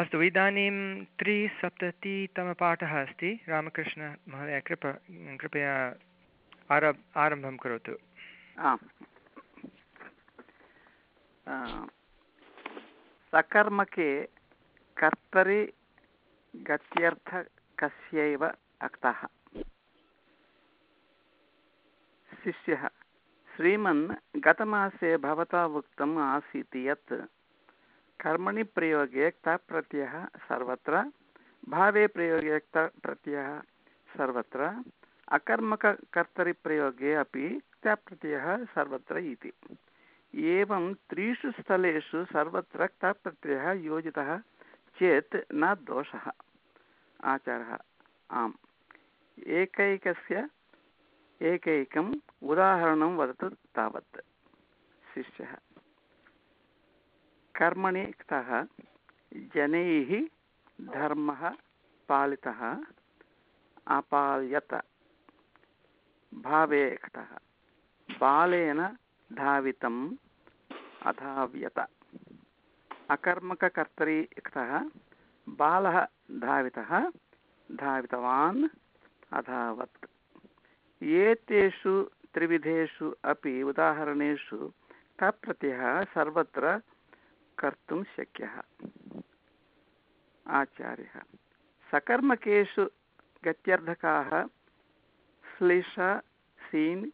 अस्तु इदानीं त्रिसप्ततितमपाठः अस्ति रामकृष्णमहोदय कृप कृपया आरब् आरम्भं करोतु आम् सकर्मके कर्तरि गत्यर्थकस्यैव अक्तः शिष्यः श्रीमन् गतमासे भवता उक्तम् आसीत् यत् कर्मणि प्रयोगे क्तप्रत्ययः सर्वत्र। भावे प्रयोगे क्तप्रत्ययः सर्वत्र। अकर्मककर्तरिप्रयोगे अपि क्तप्रत्ययः सर्वत्र इति। एवं त्रिषु स्थलेषु सर्वत्र क्तप्रत्ययः योजितः चेत् न दोषः। आचारः, आम्। एकैकस्य एकैकम् उदाहरणं वदतु तावत्। शिष्यः। कर्मणि क्तः जनैः धर्मः पालितः, अपाल्यत। भावे क्तः बालेन धावितम्, अधाव्यत। अकर्मककर्तरि क्तः बालः धावितः, धावितवान्, अधावत्। एतेषु त्रिविधेषु अपि उदाहरणेषु तप्रत्ययः सर्वत्र कर्तुं शक्यः। आचार्यः, सकर्मकेषु गत्यर्धकाः श्लिष, सीन्,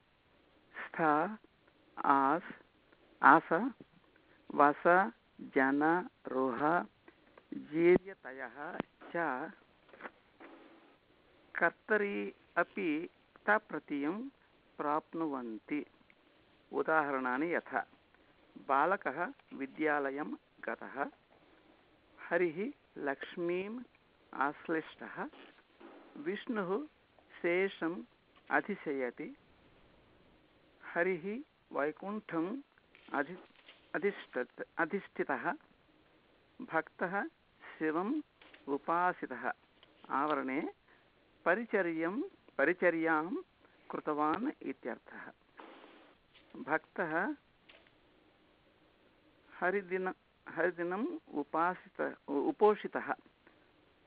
स्थ, आस्, आस, वस, जन, रोह, जीर्यतयः च कर्तरि अपि क्तप्रत्ययं प्राप्नुवन्ति। उदाहरणानि यथा। बालकः विद्यालयं गतः। हरिः लक्ष्मीम् आश्लिष्टः। विष्णुः शेषम् अधिशयति। हरिः वैकुण्ठम् अधि, अधिष्ठत्, अधिष्ठितः। भक्तः शिवम् उपासितः। आवरणे परिचर्यं, परिचर्यां कृतवान् इत्यर्थः। भक्तः हरिदिन, हरिदिनम् उपासित उपोषितः।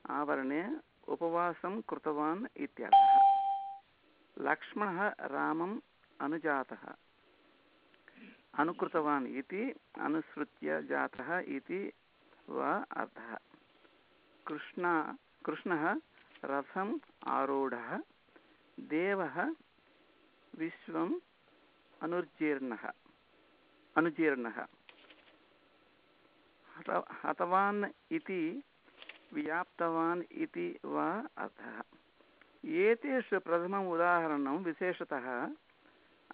आवरणे उपवासं कृतवान् इत्यर्थः लक्ष्मणः रामम् अनुजातः। अनुकृतवान् इति, अनुसृत्य जातः इति वा अर्थः। कृष्ण, कृष्णः रथम् आरूढः। देवः विश्वम् अनुर्जीर्णः। अनुजीर्णः। हत हतवान् इति व्याप्तवान् इति वा अर्थः। एतेषु प्रथमम् उदाहरणं विशेषतः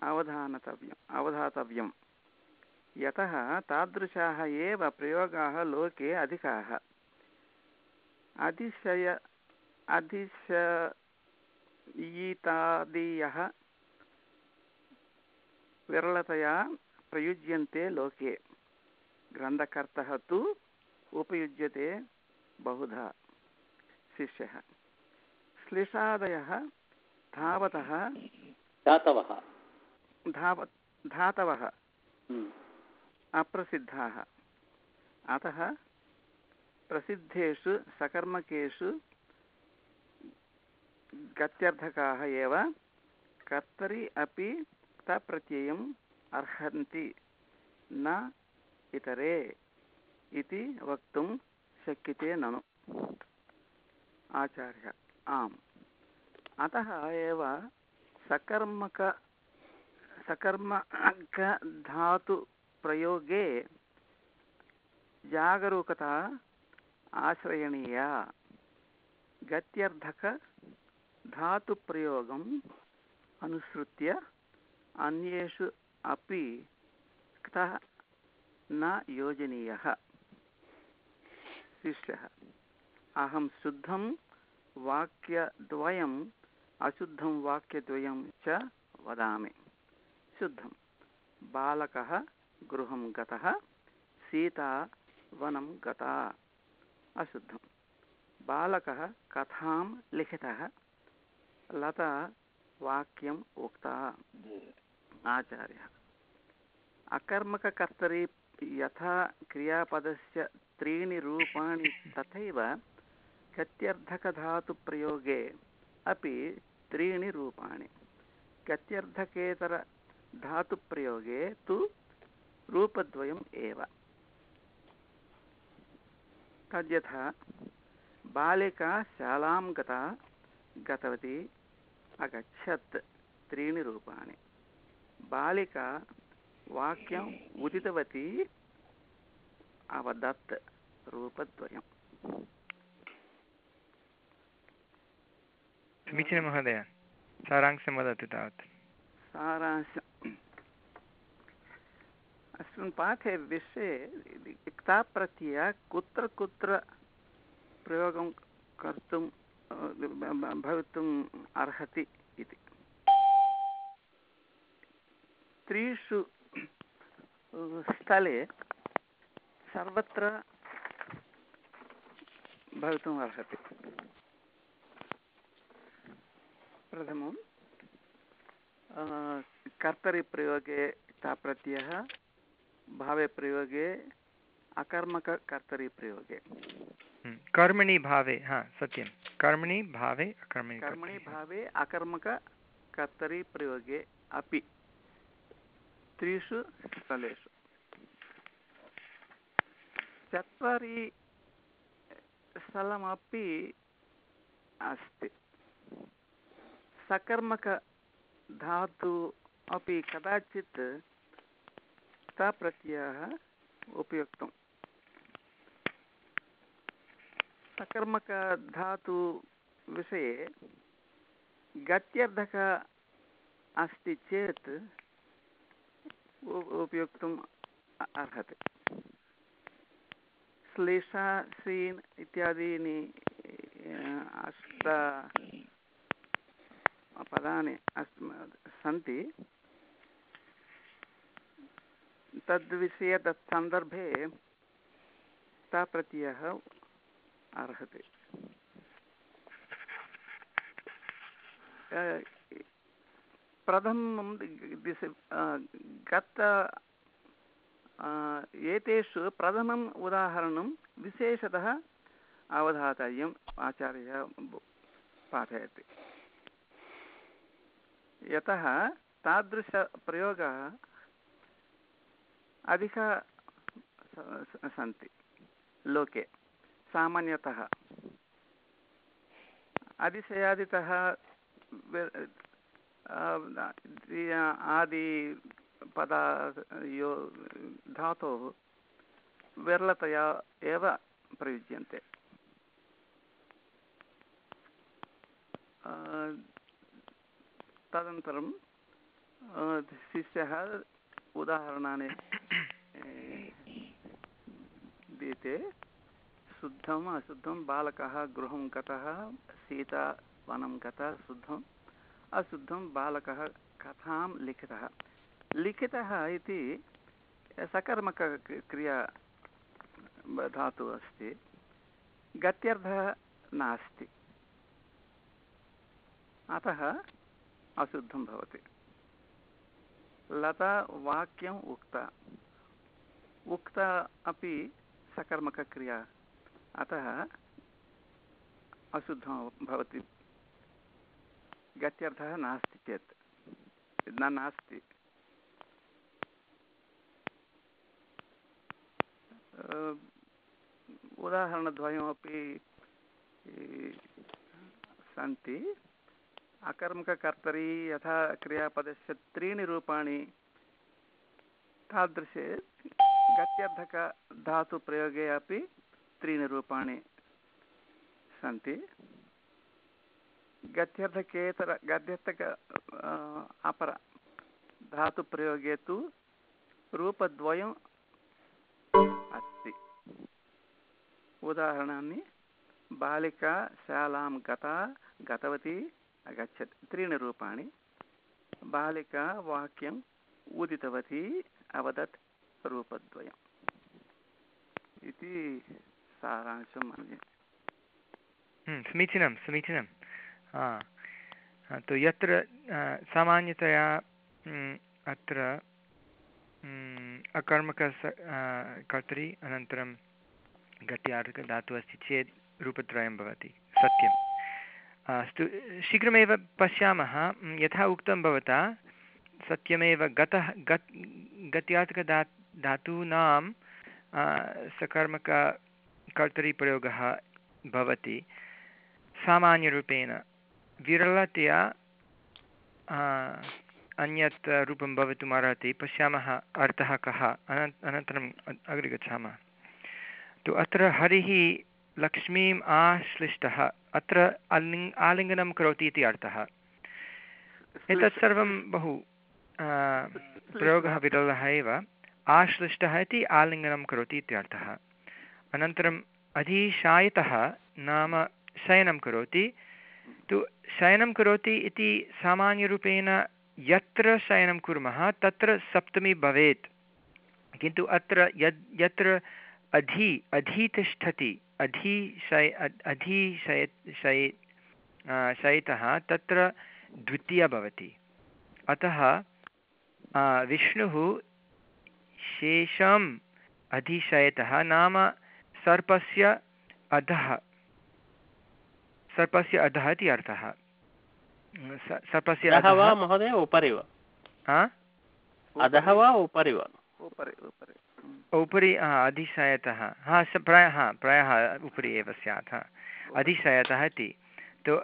अवधानतव्यम् अवधातव्यं यतः तादृशाः एव प्रयोगाः लोके अधिकाः। अतिशय अधिश ईतादीयः विरलतया प्रयुज्यन्ते लोके। ग्रन्थकर्तः तु उपयुज्यते बहुधा शिष्यः। श्लिषादयः धावतः धातवः। धाव धातवः अप्रसिद्धाः। अतः प्रसिद्धेषु सकर्मकेषु गत्यर्थकाः एव कर्तरि अपि तप्रत्ययम् अर्हन्ति। न इतरे इति वक्तुं शक्यते ननु। आचार्य, आम्। अतः एव सकर्मक, सकर्मकधातुप्रयोगे जागरूकता आश्रयणीया। गत्यर्धक धातुप्रयोगम् अनुसृत्य अन्येषु अपि क्तः न योजनीयः। शिष्यः अहं शुद्धं वाक्यद्वयम् अशुद्धं वाक्यद्वयं च वदामि। शुद्धं। बालकः गृहं गतः सीता वनं गता। अशुद्धं। बालकः कथां लिखितः लता वाक्यम् उक्ता। आचार्यः। अकर्मककर्तरि यथा क्रियापदस्य त्रीणि रूपाणि तथैव गत्यर्थकधातुप्रयोगे अपि त्रीणि रूपाणि। गत्यर्थकेतरधातुप्रयोगे तु रूपद्वयम् एव। तद्यथा बालिका शालां गता गतवती अगच्छत् त्रीणि रूपाणि। बालिका वाक्यम् उदितवती अवदत् रूपद्वयम्। समीचीनं महोदय सारांशं वदतु तावत्। सारांश। अस्मिन् पाठे विषये क्ताप्रत्यय कुत्र कुत्र प्रयोगं कर्तुं भवितुम् अर्हति इति। त्रिषु स्थले सर्वत्र भवितुम् अर्हति। प्रथमं कर्तरिप्रयोगे ताप्रत्ययः भावे प्रयोगे अकर्मककर्तरिप्रयोगे हम्म, कर्मणि भावे हा सत्यं। कर्मणि भावे अकर्मणि कर्मणि भावे अकर्मककर्तरिप्रयोगे अपि। त्रिषु स्थलेषु। चत्वारि स्थलमपि अस्ति। सकर्मकधातु अपि कदाचित् प्रत्ययः उपयुक्तम्। सकर्मकधातु विषये गत्यर्धक अस्ति चेत् उपयोक्तुम् अर्हति। श्लेषा सीन् इत्यादीनि अष्ट पदानि अस् सन्ति। तद्विषये तत् सन्दर्भे ताप्रत्ययः अर्हति। प्रथमं गत एतेषु प्रथमम् उदाहरणं विशेषतः अवधातव्यम् आचार्यः पाठयति। यतः तादृशप्रयोगः अधिक सन्ति। लोके सामान्यतः। अधिशयादितः आदि पदा यो धातोः विरलतया एव प्रयुज्यन्ते। तदनन्तरं शिष्यः उदाहरणानि दीयते। शुद्धम् अशुद्धं बालकः गृहं गतः, सीता वनं गता, शुद्धम्। अशुद्धं बालकः कथां लिखितः। लिखितः इति सकर्मकक्रिया धातुः अस्ति। गत्यर्थः नास्ति। अतः अशुद्धं भवति। लता वाक्यम् उक्ता। उक्ता अपि सकर्मकक्रिया। अतः अशुद्धं भवति। गत्यर्थः नास्ति चेत्। न नास्ति। उदाहरणद्वयमपि सन्ति। अकर्मककर्तरी यथा क्रियापदस्य त्रीणि रूपाणि तादृशे गत्यर्थकधातुप्रयोगे अपि त्रीणि रूपाणि सन्ति। गत्यर्थकेतर गद्यर्थक अपर। धातुप्रयोगे तु रूपद्वयम् अस्ति। उदाहरणानि। बालिका शालां गता गतवती अगच्छत्। त्रीणि रूपाणि। बालिका वाक्यम् उदितवती अवदत् रूपद्वयम्। इति सारांशं मन्ये। हम्म, समीचीनं। समीचीनं तु यत्र सामान्यतया अत्र हम्म, अकर्मक कर्तरि अनन्तरं गत्यार्थकधातुः अस्ति चेत् रूपत्रयं भवति सत्यम्। अस्तु शीघ्रमेव पश्यामः यथा उक्तं भवता सत्यमेव गतः गत् गत्यार्थकधा धातूनां सकर्मक कर्तरिप्रयोगः भवति सामान्यरूपेण। विरलतया अन्यत् रूपं भवितुम् अर्हति। पश्यामः अर्थः कः। अन अनन्तरम् अग्रे गच्छामः। तु अत्र हरिः लक्ष्मीम् आश्लिष्टः। अत्र आलिङ् आलिङ्गनं करोति इति अर्थः। एतत् सर्वं बहु प्रयोगः विरलः एव। आश्लिष्टः इति आलिङ्गनं करोति इत्यर्थः अनन्तरम् अधिशायितः नाम शयनं करोति। तु शयनं करोति इति सामान्यरूपेण यत्र शयनं कुर्मः, तत्र सप्तमी भवेत्। किन्तु अत्र यद्, यत्र अधि, अधितिष्ठति अधिशय अधिशय शय शयितः, तत्र द्वितीया भवति। अतः विष्णुः शेषम् अधिशयतः नाम सर्पस्य अधः। सर्पस्य अधः इति अर्थः। सर्पस्य अधः वा महोदय उपरि वा? अधः वा उपरि वा? उपरि उपरि। उपरि अधिशयतः। हा प्रायः प्रायः उपरि एव स्यात् अधिशयतः इति। तु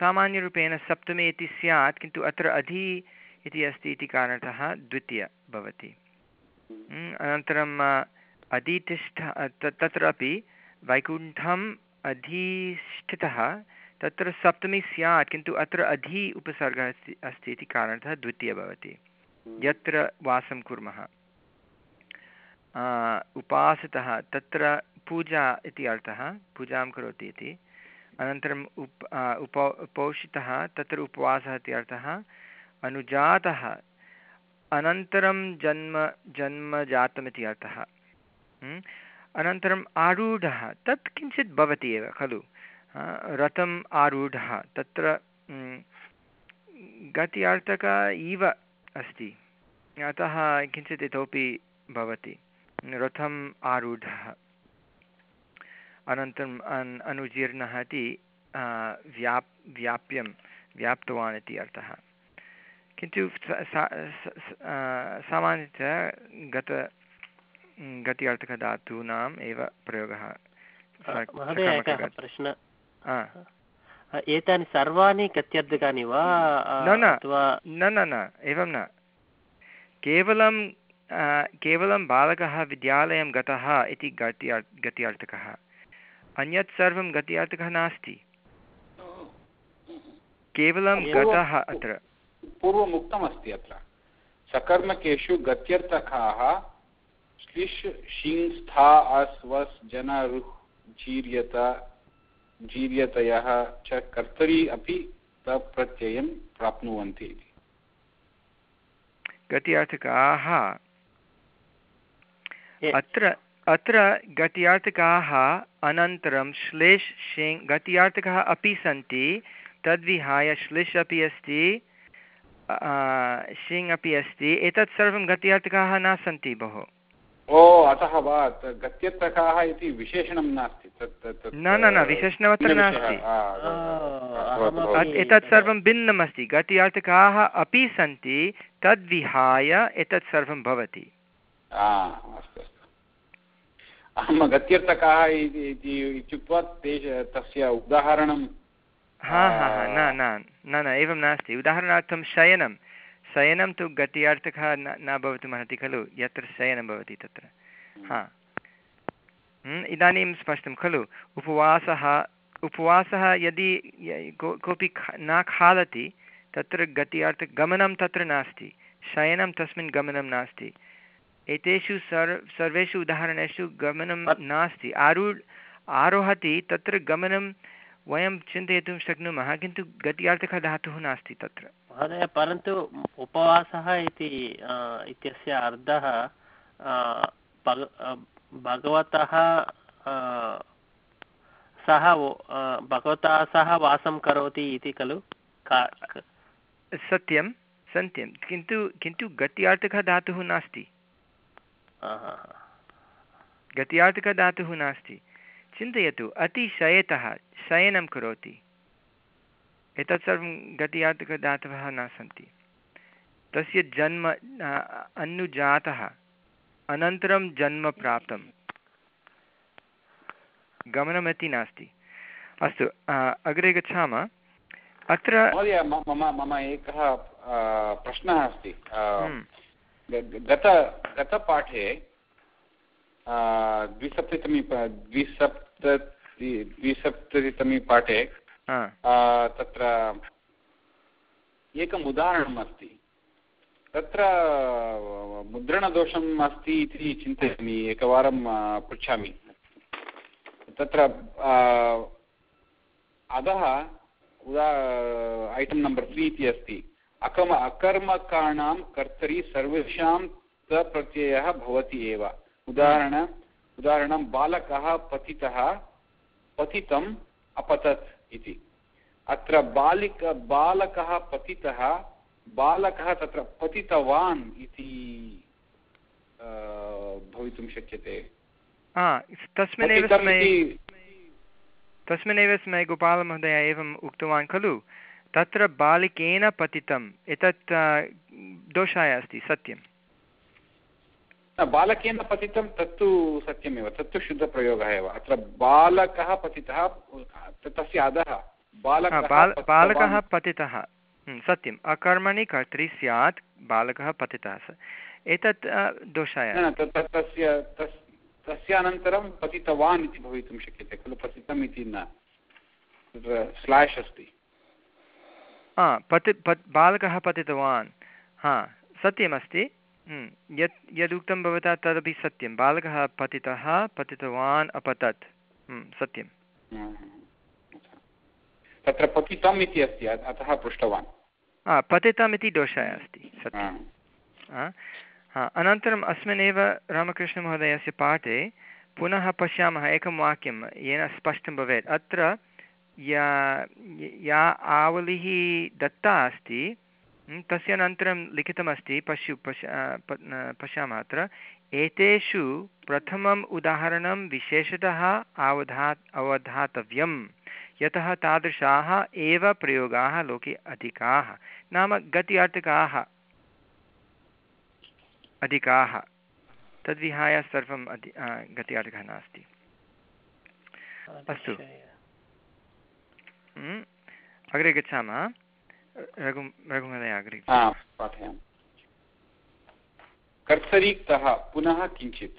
सामान्यरूपेण सप्तमी इति स्यात् किन्तु अत्र अधि इति अस्ति इति कारणतः द्वितीय भवति। अनन्तरम् अधितिष्ठ तत्रापि वैकुण्ठम् अधिष्ठितः तत्र सप्तमी स्यात् किन्तु अत्र अधि उपसर्गः अस्ति अस्ति इति कारणतः द्वितीय भवति। यत्र वासं कुर्मः। उपासितः तत्र पूजा इति अर्थः पूजां करोति इति। अनन्तरम् उप उप उपोषितः तत्र उपवासः इति अर्थः अनुजातः अनन्तरं जन्म जन्म जातमिति अर्थः। अनन्तरम् आरूढः, तत् किञ्चित् भवति एव, खलु? रथम् आरूढः, तत्र गत्यार्थक इव अस्ति। अतः किञ्चित् इतोपि भवति। रथम् आरूढः। अनन्तरम् अन् अनुजीर्णः इति व्याप् व्याप्यं व्याप्तवान् इति अर्थः। किन्तु सामान्यतः गत गत्यार्थकधातूनाम् एव प्रयोगः। महोदय एकः प्रश्नः। एतानि सर्वाणि गत्यर्थकानि वा? न न। न न एवं न। केवलं केवलं बालकः विद्यालयं गतः इति गत्या गत्यार्थकः। अन्यत् सर्वं गत्यार्थकः नास्ति। केवलं गतः अत्र। पूर्वम् उक्तमस्ति अत्र। सकर्मकेषु गत्यर्थकाः श्लिष् शिङ् स्था अस् वस् जन रुह् जीर्यत जीर्यतयः च कर्तरी अपि तप्रत्ययं प्राप्नुवन्ति इति। गत्यार्थकाः अत्र अत्र गत्यार्थकाः अनन्तरं श्लेष् शिङ् गत्यार्थकाः अपि सन्ति तद्विहाय श्लिष् अपि अस्ति शिङ् अपि अस्ति एतत् सर्वं गत्यार्थकाः न सन्ति बहु ओ अतः वा गत्यर्थकाः इति विशेषणं नास्ति. तत् न न न विशेषणमत्र नास्ति. एतत् सर्वं भिन्नम् अस्ति गत्यार्थकाः अपि सन्ति तद्विहाय एतत् सर्वं भवति. अस्तु अस्तु. अहं गत्यर्थकाः इति इत्युक्त्वा ते तस्य उदाहरणं हा हा हा न न न एवं नास्ति. उदाहरणार्थं शयनं शयनं तु गत्यार्थकः न न भवितुमर्हति खलु? यत्र शयनं भवति तत्र। हा। इदानीं स्पष्टं खलु? उपवासः उपवासः यदि कोऽपि न खादति तत्र गत्यार्थ गमनं तत्र नास्ति। शयनं तस्मिन् गमनं नास्ति। एतेषु सर् सर्वेषु उदाहरणेषु गमनं नास्ति। आरूढ आरोहति तत्र गमनं वयं चिन्तयितुं शक्नुमः किन्तु गत्यार्थकः धातुः नास्ति तत्र। महोदय परन्तु उपवासः इति इत्यस्य अर्थः भगवतः सः भगवता सह वासं करोति इति खलु? सत्यं सत्यं। किन्तु किन्तु गत्यार्थकः धातुः नास्ति। गत्यार्थकधातुः नास्ति। चिन्तयतु अतिशयतः शयनं करोति। एतत् सर्वं गत्यार्थकधातवः न सन्ति। तस्य जन्म अनुजातः अनन्तरं जन्म प्राप्तं गमनमति नास्ति। अस्तु अग्रे गच्छामः। अत्र मम मम एकः प्रश्नः अस्ति। हम्म। गत गतपाठे द्विसप्ततितमी द्विसप्तति द्विसप्ततितमी पाठे तत्र एकम् उदाहरणम् अस्ति. तत्र मुद्रणदोषम् अस्ति इति चिन्तयामि एकवारं पृच्छामि. तत्र अधः उदा ऐटम् नम्बर् त्री इति अस्ति. अकम अकर्मकाणां कर्तरि सर्वेषां तप्रत्ययः भवति एव. उदाहरण, उदाहरणं, बालकः पतितः, पतितम् अपतत्. इति। अत्र बालिक बालकः पतितः बालकः तत्र पतितवान् इति भवितुं शक्यते। तस्मिन्नेव समये तस्मिन्नेव समये गोपालमहोदय एवम् उक्तवान् खलु। तत्र बालिकेन पतितम्। एतत् दोषाय अस्ति सत्यं बालकेन पतितं तत्तु सत्यमेव तत्तु शुद्धप्रयोगः एव। अत्र बालकः पतितः तस्य अधः बालकः पतितः सत्यम्। अकर्मणि कर्तरि स्यात् बालकः पतितः एतत् दोषाय। तस्य तस्य अनन्तरं पतितवान् इति भवितुं शक्यते खलु पतितम् इति न। स्लाश् अस्ति। हा पति पत् बालकः पतितवान्। हा सत्यमस्ति। यत् यदुक्तं भवता तदपि सत्यं बालकः पतितः पतितवान् अपतत् सत्यं तत्र पतितम् इति अस्ति अतः पृष्टवान्। हा पतितम् इति दोषः अस्ति सत्यं अनन्तरम् अस्मिन्नेव रामकृष्णमहोदयस्य पाठे पुनः पश्यामः एकं वाक्यं येन स्पष्टं भवेत्। अत्र या या आवलिः दत्ता अस्ति तस्य अनन्तरं लिखितमस्ति पश्यु पश् पश्यामः अत्र। एतेषु प्रथमम् उदाहरणं विशेषतः अवधा अवधातव्यं यतः तादृशाः एव प्रयोगाः लोके अधिकाः। नाम गति अर्थकाः अधिकाः। तद्विहाय सर्वम् अधि गत्याधिकः नास्ति। अस्तु। हम्म, अग्रे गच्छामः। कर्तरीक्तः पुनः किञ्चित्।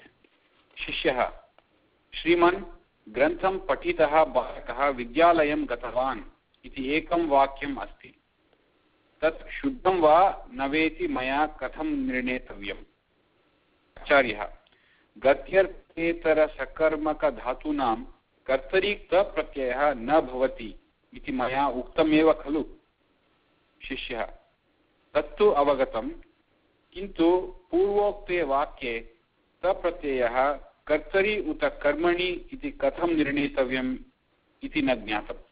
शिष्यः, श्रीमन् ग्रन्थं पठितः बालकः विद्यालयं गतवान् इति एकं वाक्यम् अस्ति। तत् शुद्धं वा न वेति मया कथं निर्णेतव्यम्? आचार्यः गत्यर्थेतरसकर्मकधातूनां कर्तरीक्तप्रत्ययः न भवति इति मया उक्तमेव खलु? शिष्यः। तत्तु अवगतं, किन्तु पूर्वोक्ते वाक्ये तप्रत्ययः कर्तरि उत कर्मणि इति कथं निर्णीतव्यम् इति न ज्ञातम्।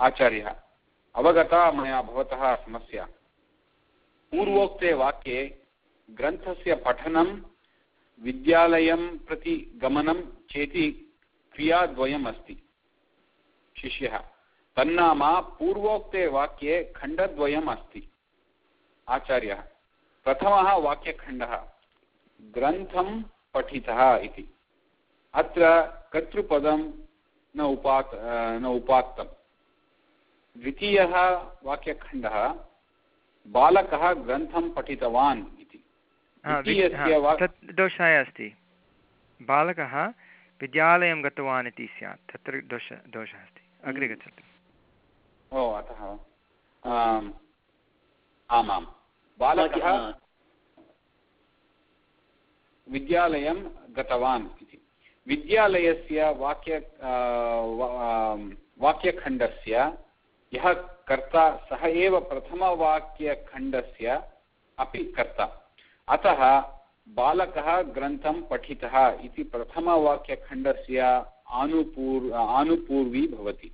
आचार्यः, अवगता मया भवतः समस्या। पूर्वोक्ते वाक्ये ग्रन्थस्य पठनं, विद्यालयं प्रति गमनं चेति क्रियाद्वयम् अस्ति शिष्यः तन्नाम पूर्वोक्ते वाक्ये खण्डद्वयम् अस्ति। आचार्यः प्रथमः वाक्यखण्डः ग्रन्थं पठितः इति। अत्र कर्तृपदं न उपात् न उपात्तम् द्वितीयः वाक्यखण्डः बालकः ग्रन्थं पठितवान् इति। दोषाय अस्ति। बालकः विद्यालयं गतवान् इति स्यात्। तत्र दोष दोषः अस्ति। अग्रे हम्म। गच्छतु। ओ अतः आमां बालकः विद्यालयं गतवान् इति। विद्यालयस्य वाक्य वाक्यखण्डस्य यः कर्ता सः एव प्रथमवाक्यखण्डस्य अपि कर्ता। अतः बालकः ग्रन्थं पठितः इति प्रथमवाक्यखण्डस्य आनुपूर् आनुपूर्वी भवति।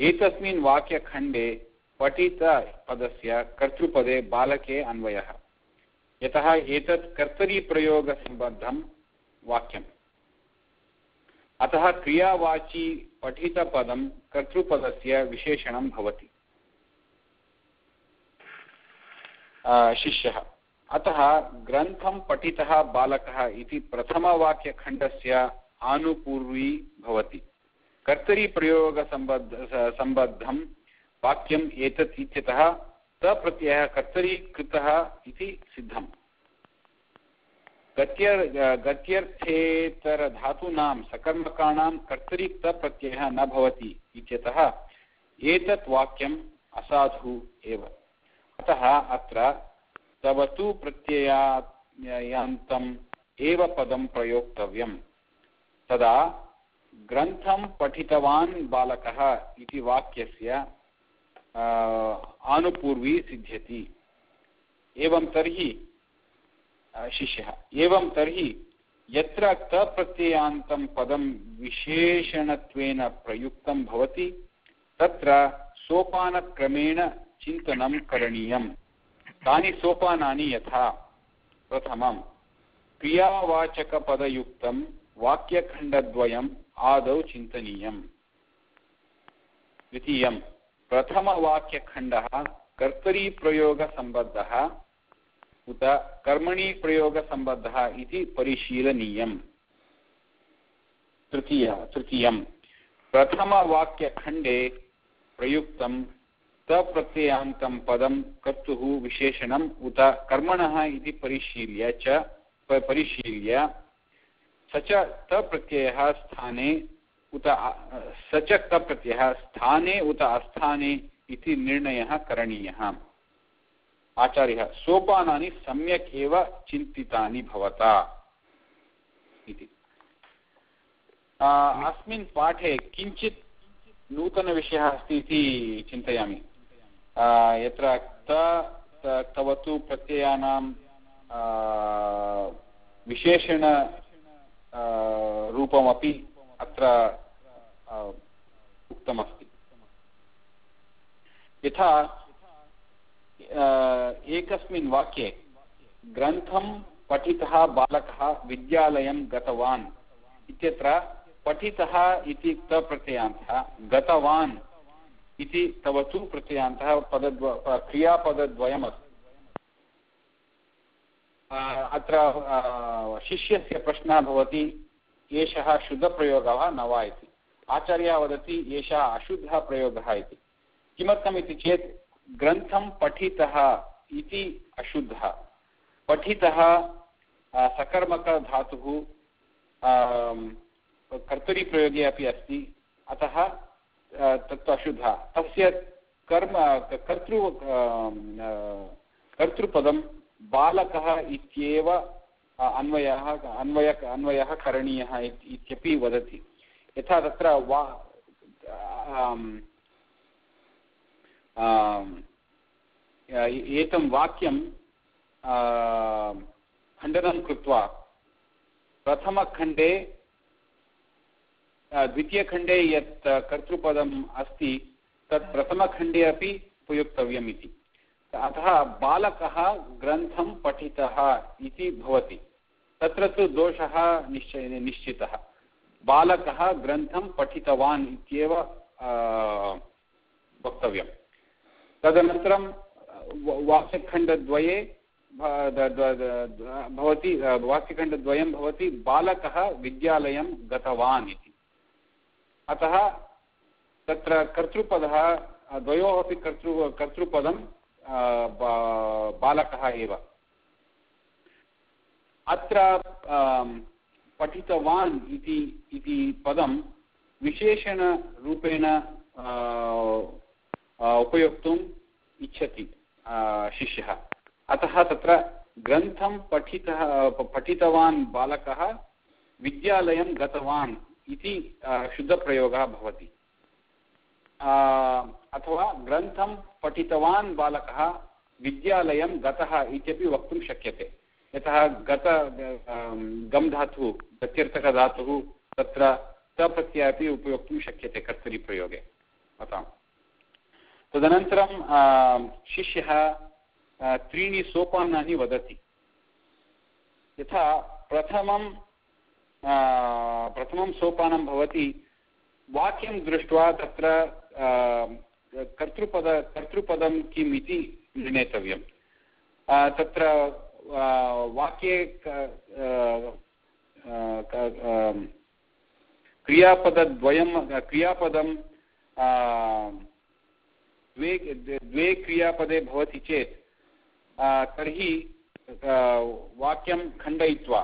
एतस्मिन् वाक्यखण्डे पठितपदस्य कर्तृपदे बालके अन्वयः। यतः एतत् कर्तरीप्रयोगसम्बद्धं वाक्यम्। अतः क्रियावाची पठितपदं कर्तृपदस्य विशेषणं भवति। शिष्यः। अतः ग्रन्थं पठितः बालकः इति प्रथमवाक्यखण्डस्य आनुपूर्वी भवति। कर्तरीप्रयोगसम्बद्ध सम्बद्धं वाक्यम् एतत् इत्यतः तप्रत्ययः कर्तरीकृतः इति सिद्धम्। गत्यर् गत्यर्थेतरधातूनां सकर्मकाणां कर्तरीक्तप्रत्ययः न भवति इत्यतः एतत् वाक्यम् असाधु एव। अतः अत्र तव तु प्रत्ययान्तम् एव पदं प्रयोक्तव्यम्। तदा ग्रन्थं पठितवान् बालकः इति वाक्यस्य आनुपूर्वी सिद्ध्यति। एवं तर्हि शिष्यः, एवं तर्हि यत्र तप्रत्ययान्तं पदं विशेषणत्वेन प्रयुक्तं भवति, तत्र सोपानक्रमेण चिन्तनं करणीयं तानि सोपानानि यथा, प्रथमं, क्रियावाचकपदयुक्तं वाक्यखण्डद्वयम् आदौ चिन्तनीयम्। द्वितीयं प्रथमवाक्यखण्डः कर्तरीप्रयोगसम्बद्धः, उत कर्मणि प्रयोगसम्बद्धः इति परिशीलनीयम्। तृतीय तृतीयं प्रथमवाक्यखण्डे प्रयुक्तं तप्रत्ययान्तं पदं कर्तुः विशेषणम् उत कर्मणः इति परिशील्य च परिशील्य स तप्रत्ययः स्थाने उत स तप्रत्ययः स्थाने उत अस्थाने इति निर्णयः करणीयः। आचार्यः, सोपानानि सम्यक् एव चिन्तितानि भवता। इति। अस्मिन् पाठे किञ्चित् नूतनविषयः अस्ति इति चिन्तयामि। यत्र त तव प्रत्ययानां विशेषण रूपमपि अत्र उक्तमस्ति। यथा एकस्मिन् वाक्ये, ग्रन्थं पठितः बालकः विद्यालयं गतवान् इत्यत्र पठितः इति तप्रत्ययान्तः गतवान् इति तव तु प्रत्ययान्तः पदद्व, क्रियापदद्वयमस्ति। अत्र शिष्यस्य प्रश्नः भवति, एषः शुद्धप्रयोगः वा न वा इति। आचार्यः वदति, एषः अशुद्धः प्रयोगः इति। किमर्थम् इति चेत्, ग्रन्थं पठितः इति अशुद्धः। पठितः सकर्मकधातुः कर्तरिप्रयोगे अपि अस्ति। अतः तत्तु अशुद्धः। तस्य कर्म, कर्तृ कर्तृपदं बालकः इत्येव अन्वयः, अन्वय, अन्वयः करणीयः इत्यपि वदति। यथा तत्र वा एतं वाक्यं खण्डनं कृत्वा, प्रथमखण्डे द्वितीयखण्डे यत् कर्तृपदम् अस्ति, तत् प्रथमखण्डे अपि उपयोक्तव्यम् इति। अतः बालकः ग्रन्थं पठितः तत्र तु दोषः निश्चय, निश्चितः। बालकः ग्रन्थं पठितवान् इत्येव वक्तव्यं तदनन्तरं वाक्यखण्डद्वये भवति वाक्यखण्डद्वयं अतः तत्र कर्तृपदः, द्वयोः अपि कर्तृ, कर्तृपदं बालकः एव अत्र पठितवान् इति इति पदं विशेषणरूपेण उपयोक्तुम् इच्छति शिष्यः अतः तत्र ग्रन्थं पठितः पठितवान् बालकः विद्यालयं गतवान् इति शुद्धप्रयोगः भवति अथवा ग्रन्थं पठितवान् बालकः विद्यालयं गतः इत्यपि वक्तुं शक्यते। यतः गत गम् धातुः प्रत्यर्थकधातुः तत्र तप्रत्यय अपि उपयोक्तुं शक्यते कर्तरिप्रयोगे अतः तदनन्तरं शिष्यः त्रीणि सोपानानि वदति। यथा प्रथमं प्रथमं सोपानं भवति। वाक्यं दृष्ट्वा तत्र कर्तृपद, कर्तृपदं किम् इति निर्णेतव्यं तत्र वाक्ये क्रियापदद्वयं, क्रियापदं द्वे द्वे क्रियापदे भवति चेत् तर्हि वाक्यं खण्डयित्वा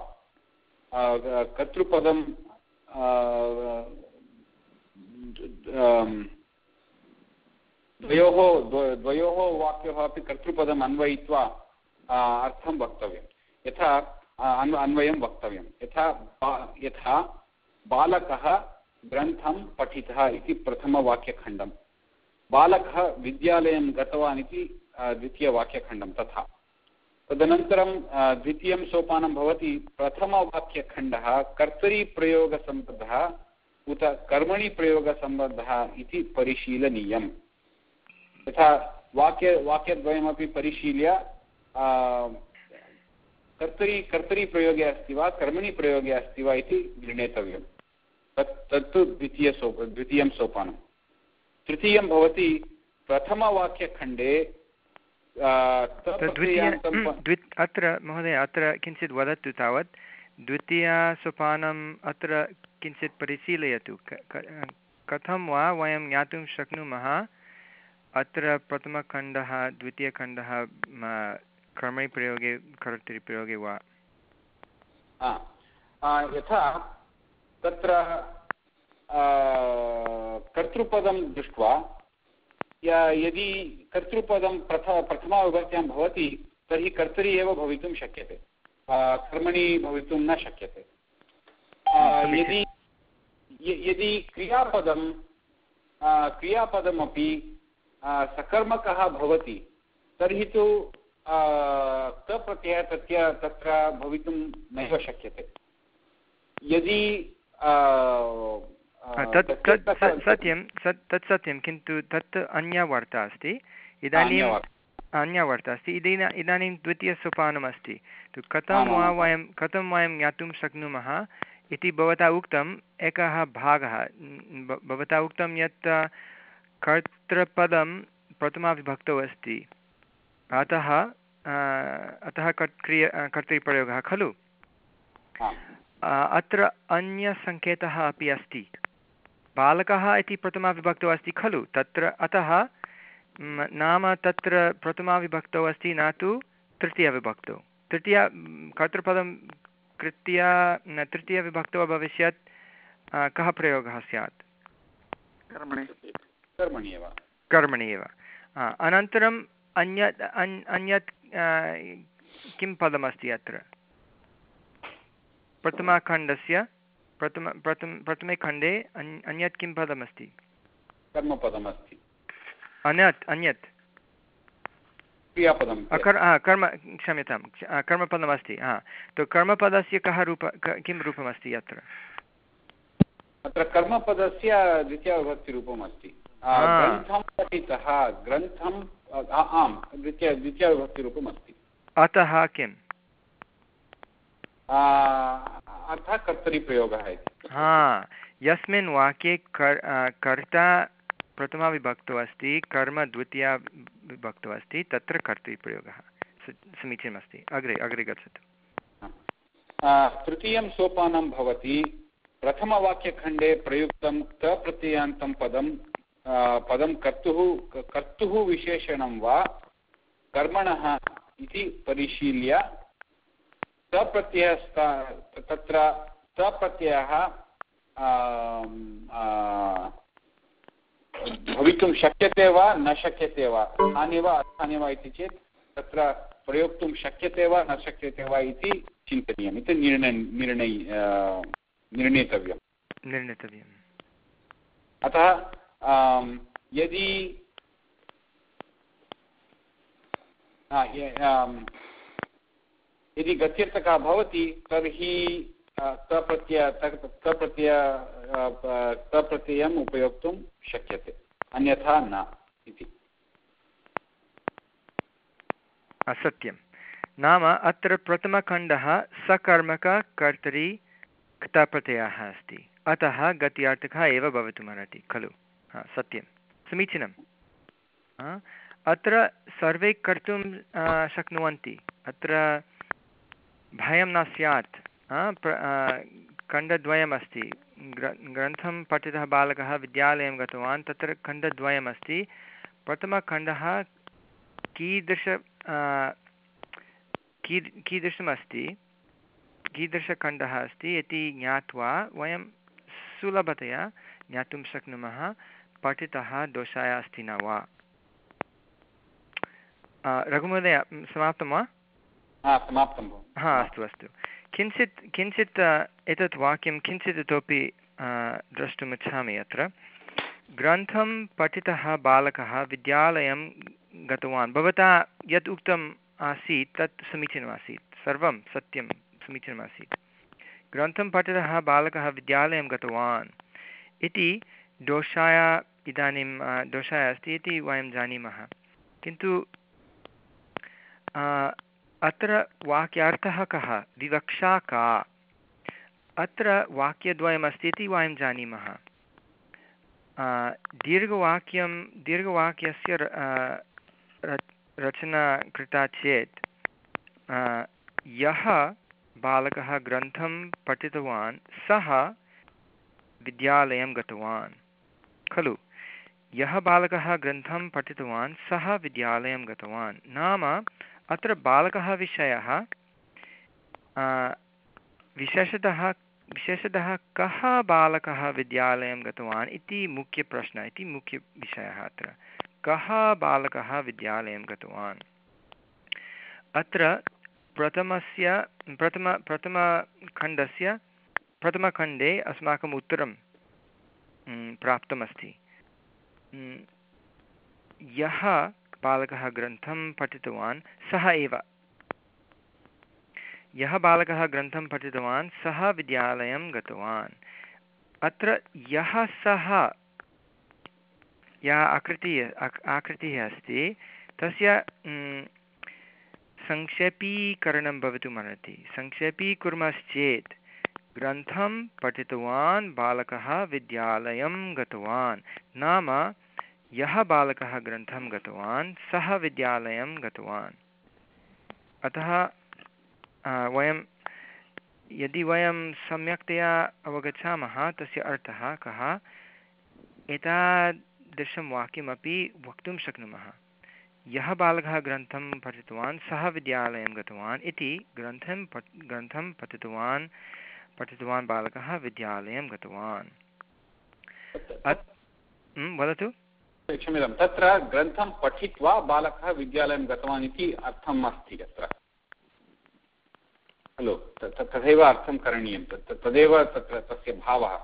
कर्तृपदं द्वयोः द्वयोः वाक्योः अपि कर्तृपदम् अन्वयित्वा अर्थं वक्तव्यं यथा अन्व, अन्वयं वक्तव्यं यथा यथा, बालकः ग्रन्थं पठितः इति प्रथमवाक्यखण्डं बालकः विद्यालयं गतवान् इति द्वितीयवाक्यखण्डं तथा। तदनन्तरं द्वितीयं सोपानं भवति प्रथमवाक्यखण्डः, कर्तरीप्रयोगसम्बद्धः, उत कर्मणि प्रयोगसम्बद्धः इति परिशीलनीयम्। यथा वाक्य वाक्यद्वयमपि परिशील्य कर्तरि कर्तरिप्रयोगे अस्ति वा कर्मणि प्रयोगे अस्ति वा इति निर्णेतव्यं तत् तत्तु द्वितीयसो द्वितीयं सोपानं तृतीयं भवति प्रथमवाक्यखण्डे अत्र महोदय अत्र किञ्चित् वदतु तावत्। द्वितीयसोपानम् अत्र किञ्चित् परिशीलयतु। कथं वा वयं ज्ञातुं शक्नुमः? अत्र प्रथमखण्डः द्वितीयखण्डः कर्मप्रयोगे कर्तृप्रयोगे वा? यथा तत्र कर्तृपदं दृष्ट्वा यदि कर्तृपदं प्रथ प्रथमाविभक्त्यां भवति तर्हि कर्तरि एव भवितुं शक्यते. कर्मणि भवितुं न शक्यते. यदि यदि क्रियापदं क्रियापदमपि सकर्मकः भवति। तर्हि तु तप्रत्ययः तस्य तत्र भवितुं नैव शक्यते। यदि तत् तत् सत्यं तत् सत्यं किन्तु तत् अन्या वार्ता अस्ति। इदानीम् अन्या वार्ता। अस्ति। इदानीं इदानीं द्वितीयसोपानमस्ति। तु कथं वा वयं कथं वयं ज्ञातुं शक्नुमः इति भवता उक्तम् एकः भागः। भवता उक्तं यत् कर्तृपदं प्रथमाविभक्तौ अस्ति। अतः अतः क्रिय कर्तृप्रयोगः खलु? अत्र अन्यसङ्केतः अपि अस्ति। बालकः इति प्रथमाविभक्तौ अस्ति खलु? तत्र अतः नाम तत्र प्रथमाविभक्तौ अस्ति न तु तृतीयविभक्तौ। तृतीया कर्तृपदं कृत्या न तृतीयविभक्तौ अभविष्यत्। कः प्रयोगः स्यात्? कर्मणि एव कर्मणि एव अनन्तरम् अन्यत् अन्यत् किं पदमस्ति अत्र? प्रथमाखण्डस्य प्रथम प्रथम प्रथमे खण्डे अन्यत् किं पदमस्ति? कर्मपदमस्ति। अन्यत् अन्यत्। क्रियापदं कर् कर्म क्षम्यतां कर्मपदमस्ति हा। तु कर्मपदस्य कः रूप किं रूपमस्ति अत्र? अत्र कर्मपदस्य द्वितीयविभक्तिरूपम् अस्ति ग्रन्थं पठितः ग्रन्थम् आम् द्वितीय द्वितीयविभक्तिरूपम् अस्ति। अतः किम्? अर्थः कर्तरिप्रयोगः इति। हा यस्मिन् वाक्ये कर् कर्ता प्रथमाविभक्तौ अस्ति कर्म द्वितीया विभक्तौ अस्ति तत्र कर्तृप्रयोगः समीचीनमस्ति। अग्रे अग्रे गच्छतु। तृतीयं सोपानं भवति प्रथमवाक्यखण्डे प्रयुक्तं तप्रत्ययान्तं पदं पदं कर्तुः कर्तुः विशेषणं वा कर्मणः इति परिशील्य तप्रत्ययस्था तत्र तप्रत्ययः भवितुं शक्यते वा न शक्यते वा स्थाने वा अस्थाने वा इति चेत् तत्र प्रयोक्तुं शक्यते वा न शक्यते वा इति चिन्तनीयम् इति निर्णय निर्णय निर्णेतव्यं निर्णेतव्यम् अतः यदि यदि गत्यर्थकः भवति, तर्हि तप्रत्यय तप्रत्यय तप्रत्ययम् उपयोक्तुं शक्यते। अन्यथा न, इति। असत्यं। नाम अत्र प्रथमखण्डः सकर्मककर्तरि क्तप्रत्ययः अस्ति। अतः गत्यार्थकः एव भवितुमर्हति, खलु। सत्यं. समीचीनं अत्र सर्वे कर्तुं शक्नुवन्ति. अत्र भयं न स्यात्. खण्डद्वयमस्ति. ग्र, ग्रन्थं पठितः बालकः विद्यालयं गतवान्, तत्र खण्डद्वयमस्ति. प्रथमखण्डः कीदृश की कीदृशमस्ति? कीदृशखण्डः अस्ति? इति ज्ञात्वा वयं सुलभतया ज्ञातुं शक्नुमः. पठितः दोषाय अस्ति न वा? रघुमहोदय समाप्तं वा? समाप्तं हा अस्तु अस्तु। किञ्चित् किञ्चित् एतत् वाक्यं किञ्चित् इतोपि द्रष्टुमिच्छामि अत्र। ग्रन्थं पठितः बालकः विद्यालयं गतवान्। भवता यत् उक्तम् आसीत् तत् समीचीनमासीत्। सर्वं सत्यं समीचीनमासीत्। ग्रन्थं पठितः बालकः विद्यालयं गतवान्। इति दोषाय इदानीं दोषाय अस्ति इति वयं जानीमः। किन्तु अत्र वाक्यार्थः कः? विवक्षा का? अत्र वाक्यद्वयमस्ति इति वयं जानीमः। दीर्घवाक्यं, दीर्घवाक्यस्य रचना कृता चेत् यः बालकः ग्रन्थं पठितवान्, सः विद्यालयं गतवान्। खलु? यः बालकः ग्रन्थं पठितवान्, सः विद्यालयं गतवान्। नाम, अत्र बालकः विषयः विशेषतः विशेषतः कः बालकः विद्यालयं गतवान् इति मुख्यप्रश्नः इति मुख्यविषयः अत्र। कः बालकः विद्यालयं गतवान्? अत्र प्रथमस्य, प्रथम प्रथमखण्डस्य प्रथमखण्डे अस्माकम् उत्तरं प्राप्तमस्ति। यः बालकः ग्रन्थं पठितवान्, सः एव। यः बालकः ग्रन्थं पठितवान्, सः विद्यालयं गतवान्। अत्र यः सः, या आकृतिः आकृतिः अस्ति, तस्य संक्षेपीकरणं भवितुमर्हति। संक्षेपीकुर्मश्चेत् ग्रन्थं पठितवान् बालकः विद्यालयं गतवान्। नाम, यः बालकः ग्रन्थं गतवान्, सः विद्यालयं गतवान्। अतः वयं, यदि वयं सम्यक्तया अवगच्छामः, तस्य अर्थः कः? एताद् तादृशं वाक्यमपि वक्तुं शक्नुमः। यः बालकः ग्रन्थं पठितवान्, सः विद्यालयं गतवान् इति ग्रन्थं पठ, ग्रन्थं पठितवान् पठितवान् बालकः विद्यालयं गतवान्। वदतु। क्षम्यतां तत्र ग्रन्थं पठित्वा बालकः विद्यालयं गतवान् इति अर्थम् अस्ति अत्र खलु तथैव अर्थं करणीयं। तदेव तत्र तस्य भावः।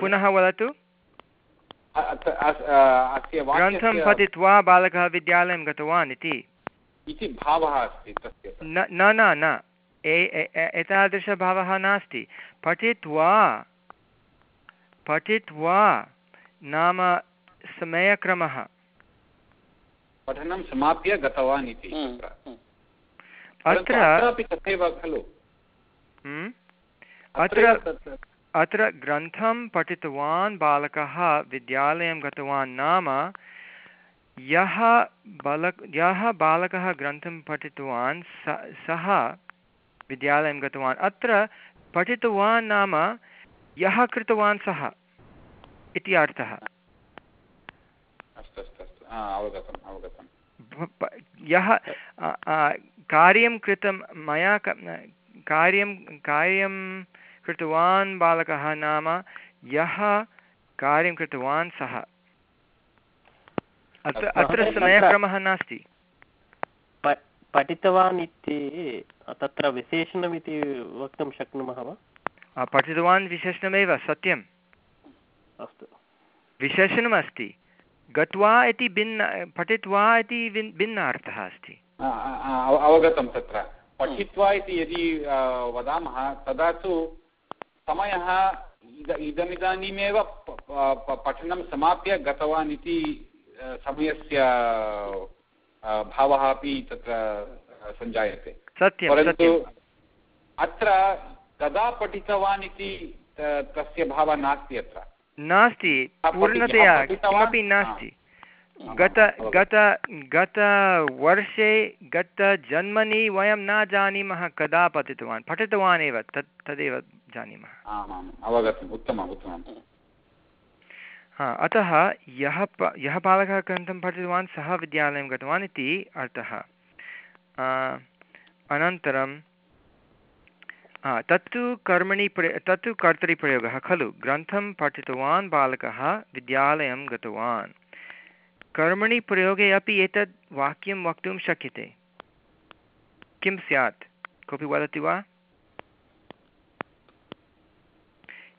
पुनः वदतु। ग्रन्थं पठित्वा बालकः विद्यालयं गतवान् इति इति भावः अस्ति तस्य न न न एतादृशभावः नास्ति पठित्वा पठित्वा नाम समयक्रमः पठनं समाप्य गतवान् इति। अत्र तथैव खलु हम्म? अत्र अत्र ग्रन्थं पठितवान् बालकः विद्यालयं गतवान् नाम। यः बालक यः बालकः ग्रन्थं पठितवान् स विद्यालयं गतवान्। अत्र पठितवान् नाम यः कृतवान् सः इति अर्थः। यः कार्यं कृतं मया कार्यं कार्यं कृतवान् बालकः नाम यः कार्यं कृतवान् सः। अत्र अत्र समयक्रमः नास्ति। पठितवान् इति तत्र विशेषणमिति वक्तुं शक्नुमः वा? पठितवान् विशेषणमेव सत्यम्। अस्तु। विशेषणमस्ति। गत्वा इति भिन्न पठित्वा इति भिन्न अर्थः अस्ति। अवगतं तत्र। पठित्वा इति यदि वदामः तदा तु समयः इद इदमिदानीमेव पठनं समाप्य गतवान् इति समयस्य भावः अपि तत्र सञ्जायते। सत्यं परन्तु अत्र कदा पठितवान् इति तस्य भावः नास्ति अत्र। नास्ति पूर्णतया किमपि नास्ति। गत गत गतवर्षे गतजन्मनि वयं न जानीमः कदा पठितवान्। पठितवान् एव तत् तदेव जानीमः। आमाम् अवगतम् उत्तमम् उत्तमम्। हा अतः यः प यः बालकः ग्रन्थं पठितवान् सः विद्यालयं गतवान् इति अर्थः। अनन्तरं तत्तु कर्मणि प्र तत्तु कर्तरिप्रयोगः खलु ग्रन्थं पठितवान् बालकः विद्यालयं गतवान्। कर्मणि प्रयोगे अपि एतद् वाक्यं वक्तुं शक्यते। किं स्यात्? कोऽपि वदति वा?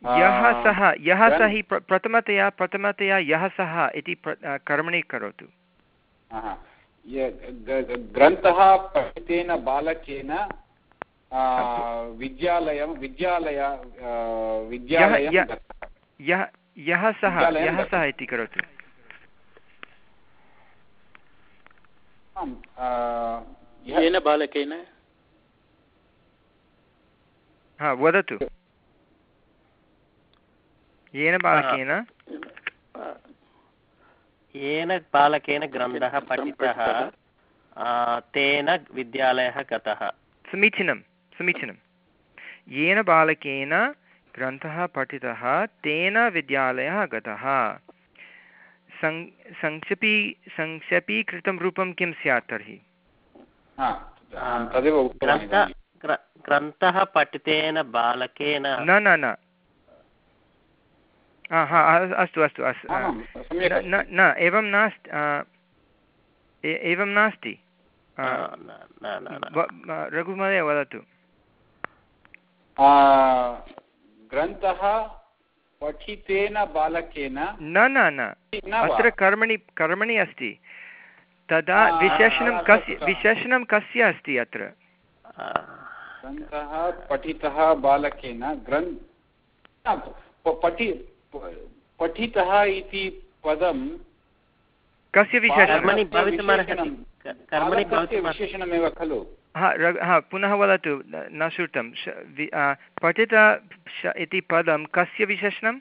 यः सः यः सः हि प्रथमतया प्रथमतया यः सः इति कर्मणि करोतु। ग्रन्थः पठितेन बालकेन विद्यालयं विद्यालय यः यः सः यः सः इति करोतु। येन बालकेन? हा वदतु। येन बालकेन? येन बालकेन ग्रन्थः पठितः तेन विद्यालयः गतः। समीचीनं समीचीनं। येन बालकेन ग्रन्थः पठितः तेन विद्यालयः गतः। सङ् संक्षेपी संक्षेपीकृतं रूपं किं स्यात् तर्हि? ग्रन्थः पठितेन बालकेन न न न हा अस्तु अस्तु न न एवं नास्ति एवं नास्ति रघुमहोदय वदतु। ग्रन्थः पठितेन बालकेन? न न न अत्र कर्मणि कर्मणि अस्ति। तदा विशेषणं कस्य विशेषणं कस्य अस्ति अत्र? ग्रन्थः पठितः बालकेन ग्रन्थ पठि पठितः इति पदं कस्य विशेषणं? विशेषणमेव खलु। हा हा पुनः वदतु न श्रुतं। पठित इति पदं कस्य विशेषणं?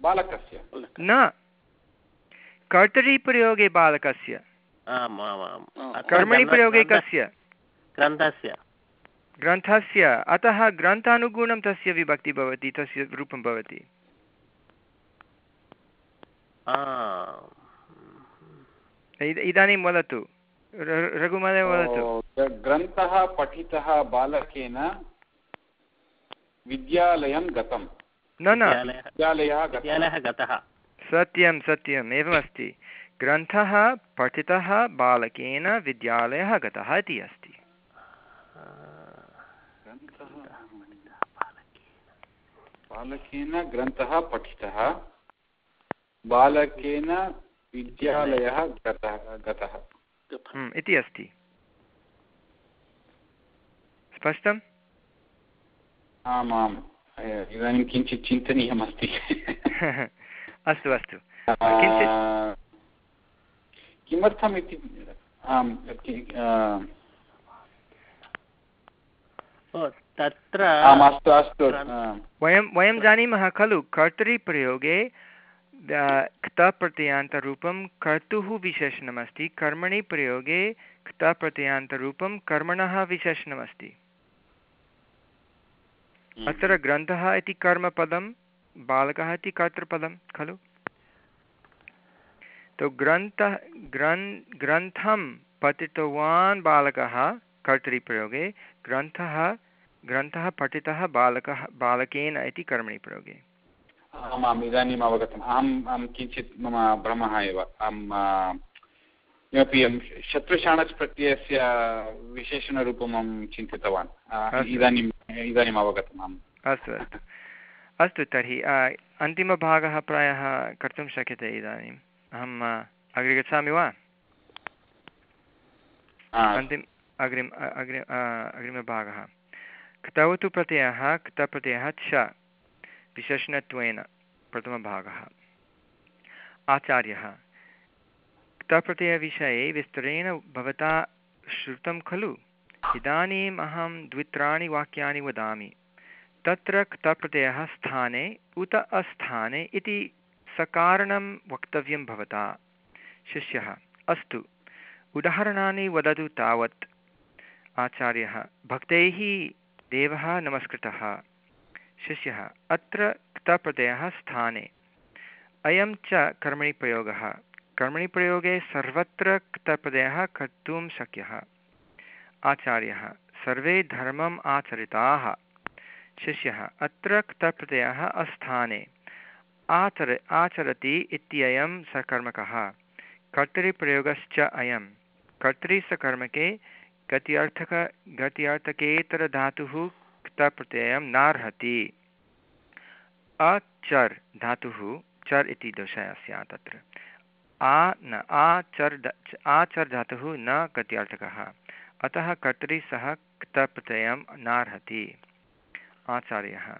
बालकस्य। न कर्तरिप्रयोगे बालकस्य। कर्मणि प्रयोगे कस्य? ग्रन्थस्य। ग्रन्थस्य। अतः ग्रन्थानुगुणं तस्य विभक्ति भवति तस्य रूपं भवति। इदानीं वदतु। रघुमहोदय वदतु। ग्रन्थः पठितः बालकेन विद्यालयं गतं न न। विद्यालयः गतः। सत्यं सत्यम् एवमस्ति। ग्रन्थः पठितः बालकेन विद्यालयः गतः इति अस्ति। बालकेन ग्रन्थः पठितः बालकेन विद्यालयः गतः गतः। हम्म, इति अस्ति। स्पष्टम्? आमाम् इदानीं किञ्चित् चिन्तनीयमस्ति। अस्तु अस्तु। किमर्थम् इति तत्र अस्तु अस्तु वयं वयं जानीमः खलु कर्तरिप्रयोगे क्तप्रत्ययान्तरूपं कर्तुः विशेषणमस्ति। कर्मणि प्रयोगे क्तप्रत्ययान्तरूपं कर्मणः विशेषणमस्ति। हम्म। अत्र ग्रन्थः इति कर्मपदं बालकः इति कर्तृपदं खलु? तो ग्रन्थः ग्रन् ग्रन्थं पठितवान् बालकः कर्तरिप्रयोगे ग्रन्थः ग्रन्थः पठितः बालकः बालकेन इति कर्मणि प्रयोगे। आमाम् इदानीम् अवगतम्। अहम् अहं किञ्चित् मम भ्रमः एव। अहं किमपि शत्रुशाणस् प्रत्ययस्य विशेषणरूपम् अहं चिन्तितवान्। इदानीम् इदानीम् अवगतम् अहम्। अस्तु अस्तु। अस्तु तर्हि अन्तिमभागः प्रायः कर्तुं शक्यते इदानीम्। अहम् अग्रे गच्छामि वा? अन्तिम अग्रिम अग्रिम अग्रिमभागः। क्तौ तु प्रत्ययः क्तप्रत्ययः च विशेषणत्वेन प्रथमभागः। आचार्यः, क्तप्रत्ययविषये विस्तरेण भवता श्रुतं खलु? इदानीम् अहं द्वित्राणि वाक्यानि वदामि। तत्र क्तप्रत्ययः स्थाने, उत अस्थाने इति सकारणं वक्तव्यं भवता। शिष्यः, अस्तु। उदाहरणानि वदतु तावत्। आचार्यः, भक्तैः देवः नमस्कृतः। शिष्यः, अत्र क्तप्रत्ययः स्थाने। अयं च कर्मणि प्रयोगः। कर्मणि प्रयोगे सर्वत्र क्तप्रत्ययः कर्तुं शक्यः। आचार्यः, सर्वे धर्मम् आचरिताः। शिष्यः, अत्र क्तप्रत्ययः अस्थाने। आचर, आचरति इत्ययं सकर्मकः। कर्तरिप्रयोगश्च अयं। कर्तरिसकर्मके गत्यर्थक, गत्यर्थकेतरधातुः क्तप्रत्ययं नार्हति अचर् धातुः, चर् इति दोषः स्यात् तत्र आ, न आचर् आचर् धातुः, न गत्यार्थकः अतः कर्तरि सः क्तप्रत्ययं नार्हति आचार्यः।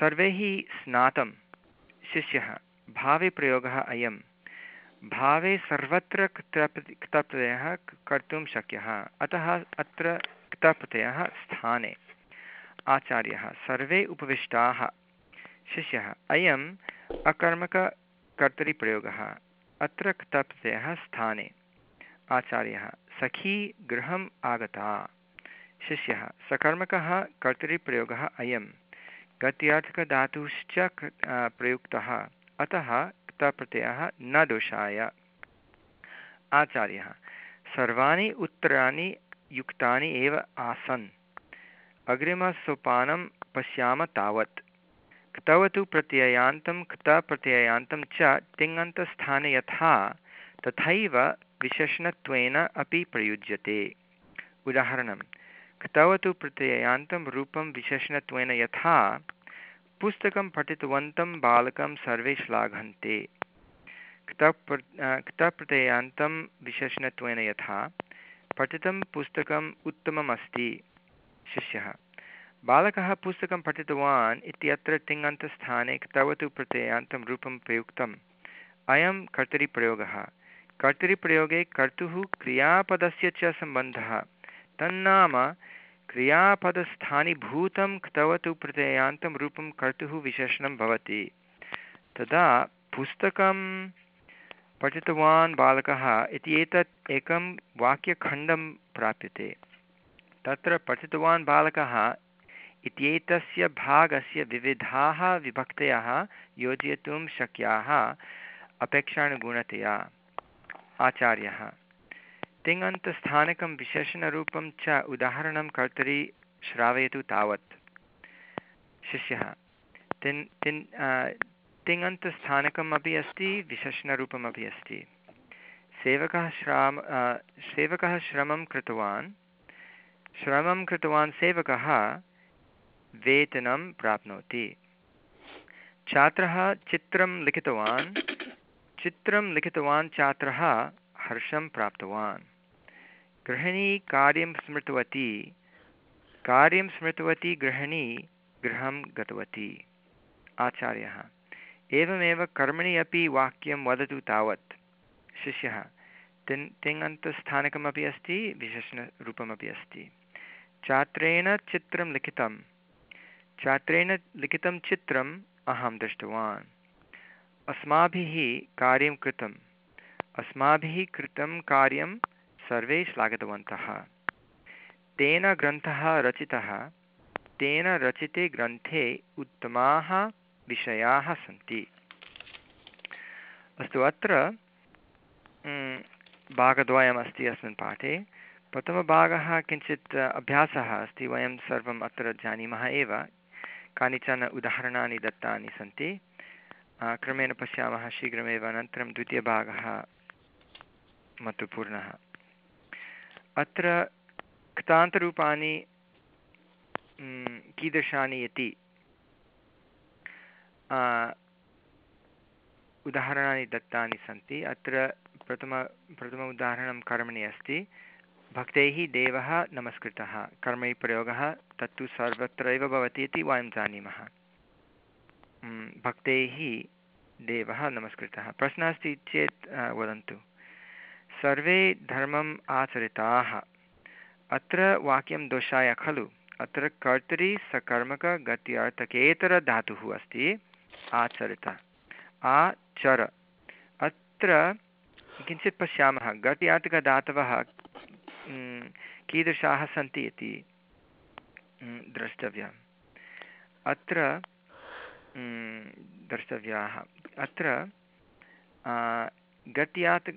सर्वैः स्नातं शिष्यः। भावे प्रयोगः अयं भावे सर्वत्र क्तप्रति, क्तप्रत्ययः कर्तुं शक्यः। अतः अत्र क्तप्रत्ययः स्थाने। आचार्यः, सर्वे उपविष्टाः। शिष्यः, अयम् अकर्मककर्तरिप्रयोगः अत्र क्तप्रत्ययः स्थाने। आचार्यः, सखी गृहम् आगता। शिष्यः, सकर्मकः कर्तरिप्रयोगः अयं गत्यार्थकधातुश्च प्रयुक्तः। अतः क्तप्रत्ययः न दोषाय। आचार्यः, सर्वाणि उत्तराणि युक्तानि एव आसन्। अग्रिमसोपानं पश्यामः तावत्। क्तवतु प्रत्ययान्तं, क्तप्रत्ययान्तं च तिङन्तस्थाने यथा तथैव विशेषणत्वेन अपि प्रयुज्यते। उदाहरणं, क्तवतु प्रत्ययान्तं रूपं विशेषणत्वेन यथा, पुस्तकं पठितवन्तं बालकं सर्वे श्लाघन्ते। क्तप्र क्तप्रत्ययान्तं विशेषणत्वेन यथा, पठितं पुस्तकम् उत्तमम् अस्ति शिष्यः, बालकः पुस्तकं पठितवान् इत्यत्र तिङन्तस्थाने क्तवतु प्रत्ययान्तं रूपं प्रयुक्तम्। अयं कर्तरिप्रयोगः कर्तरिप्रयोगे कर्तुः क्रियापदस्य च सम्बन्धः। तन्नाम क्रियापदस्थानीभूतं क्तवतु प्रत्ययान्तं रूपं कर्तुः विशेषणं भवति। तदा पुस्तकं पठितवान् बालकः इति एतत् एकं वाक्यखण्डं प्राप्यते। तत्र पठितवान् बालकः इत्येतस्य भागस्य विविधाः विभक्तयः योजयितुं शक्याः अपेक्षानुगुणतया। आचार्यः, तिङन्तस्थानकं विशेषणरूपं च उदाहरणं कर्तरि श्रावयतु तावत्। शिष्यः, तिन् तिन् तिङन्तस्थानकम् अपि अस्ति, विशेषणरूपमपि अस्ति। सेवकः श्राम सेवकः श्रमं कृतवान्। श्रमं कृतवान् सेवकः वेतनं प्राप्नोति। छात्रः चित्रं लिखितवान्। चित्रं लिखितवान् छात्रः हर्षं प्राप्तवान्। गृहिणी कार्यं स्मृतवती। कार्यं स्मृतवती गृहिणी गृहं गतवती। आचार्यः। एवमेव कर्मणि अपि वाक्यं वदतु तावत्। शिष्यः। तिङ् तिङन्तस्थानकमपि अस्ति विशेषणरूपमपि अस्ति। छात्रेण चित्रं लिखितं छात्रेण लिखितं चित्रम् अहं दृष्टवान्। अस्माभिः कार्यं कृतम्। अस्माभिः कृतं कार्यं सर्वे श्लाघितवन्तः। तेन ग्रन्थः रचितः। तेन रचिते ग्रन्थे उत्तमाः विषयाः सन्ति। अस्तु अत्र भागद्वयमस्ति अस्मिन् पाठे। प्रथमभागः किञ्चित् अभ्यासः अस्ति, वयं सर्वम् अत्र जानीमः एव। कानिचन उदाहरणानि दत्तानि सन्ति। क्रमेण पश्यामः, शीघ्रमेव अनन्तरं द्वितीयभागः महत्त्वपूर्णः अत्र क्तान्तरूपाणि कीदृशानि इति उदाहरणानि दत्तानि सन्ति। अत्र प्रथम प्रथम उदाहरणं कर्मणि अस्ति। भक्तैः देवः नमस्कृतः। कर्मै प्रयोगः, तत्तु सर्वत्रैव भवति इति वयं जानीमः। भक्तैः देवः नमस्कृतः। प्रश्नः अस्ति चेत् वदन्तु। सर्वे धर्मम् आचरिताः। अत्र वाक्यं दोषाय खलु। अत्र कर्तरि सकर्मकगत्यार्थकेतरधातुः अस्ति, आचरित। आचर अत्र किञ्चित् पश्यामः। गत्यार्थकधातवः कीदृशाः सन्ति इति द्रष्टव्यम्। अत्र द्रष्टव्याः। अत्र गत्यात्,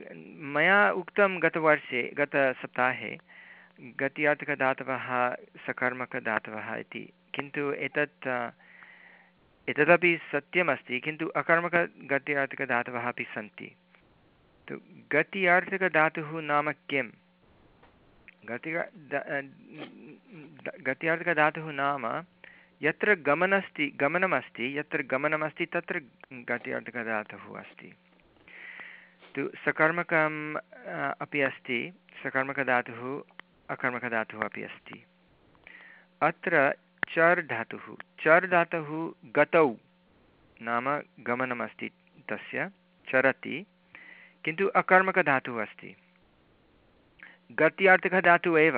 मया उक्तं गतवर्षे, गतसप्ताहे, गत्यात्कदातवः सकर्मकदातवः इति। किन्तु एतत् एतदपि सत्यमस्ति, किन्तु अकर्मकगत्यार्थकदातवः अपि सन्ति। तु गत्यार्थकधातुः नाम किं गति गत्यार्थकधातुः नाम यत्र गमनस्ति, गमनमस्ति, यत्र गमनमस्ति, तत्र गत्यार्थकधातुः अस्ति। तु सकर्मकम् अपि अस्ति सकर्मकधातुः अकर्मकधातुः अपि अस्ति। अत्र चर् धातुः चर् धातुः गतौ नाम गमनमस्ति तस्य, चरति, किन्तु अकर्मकधातुः अस्ति। गत्यार्थकः धातुः एव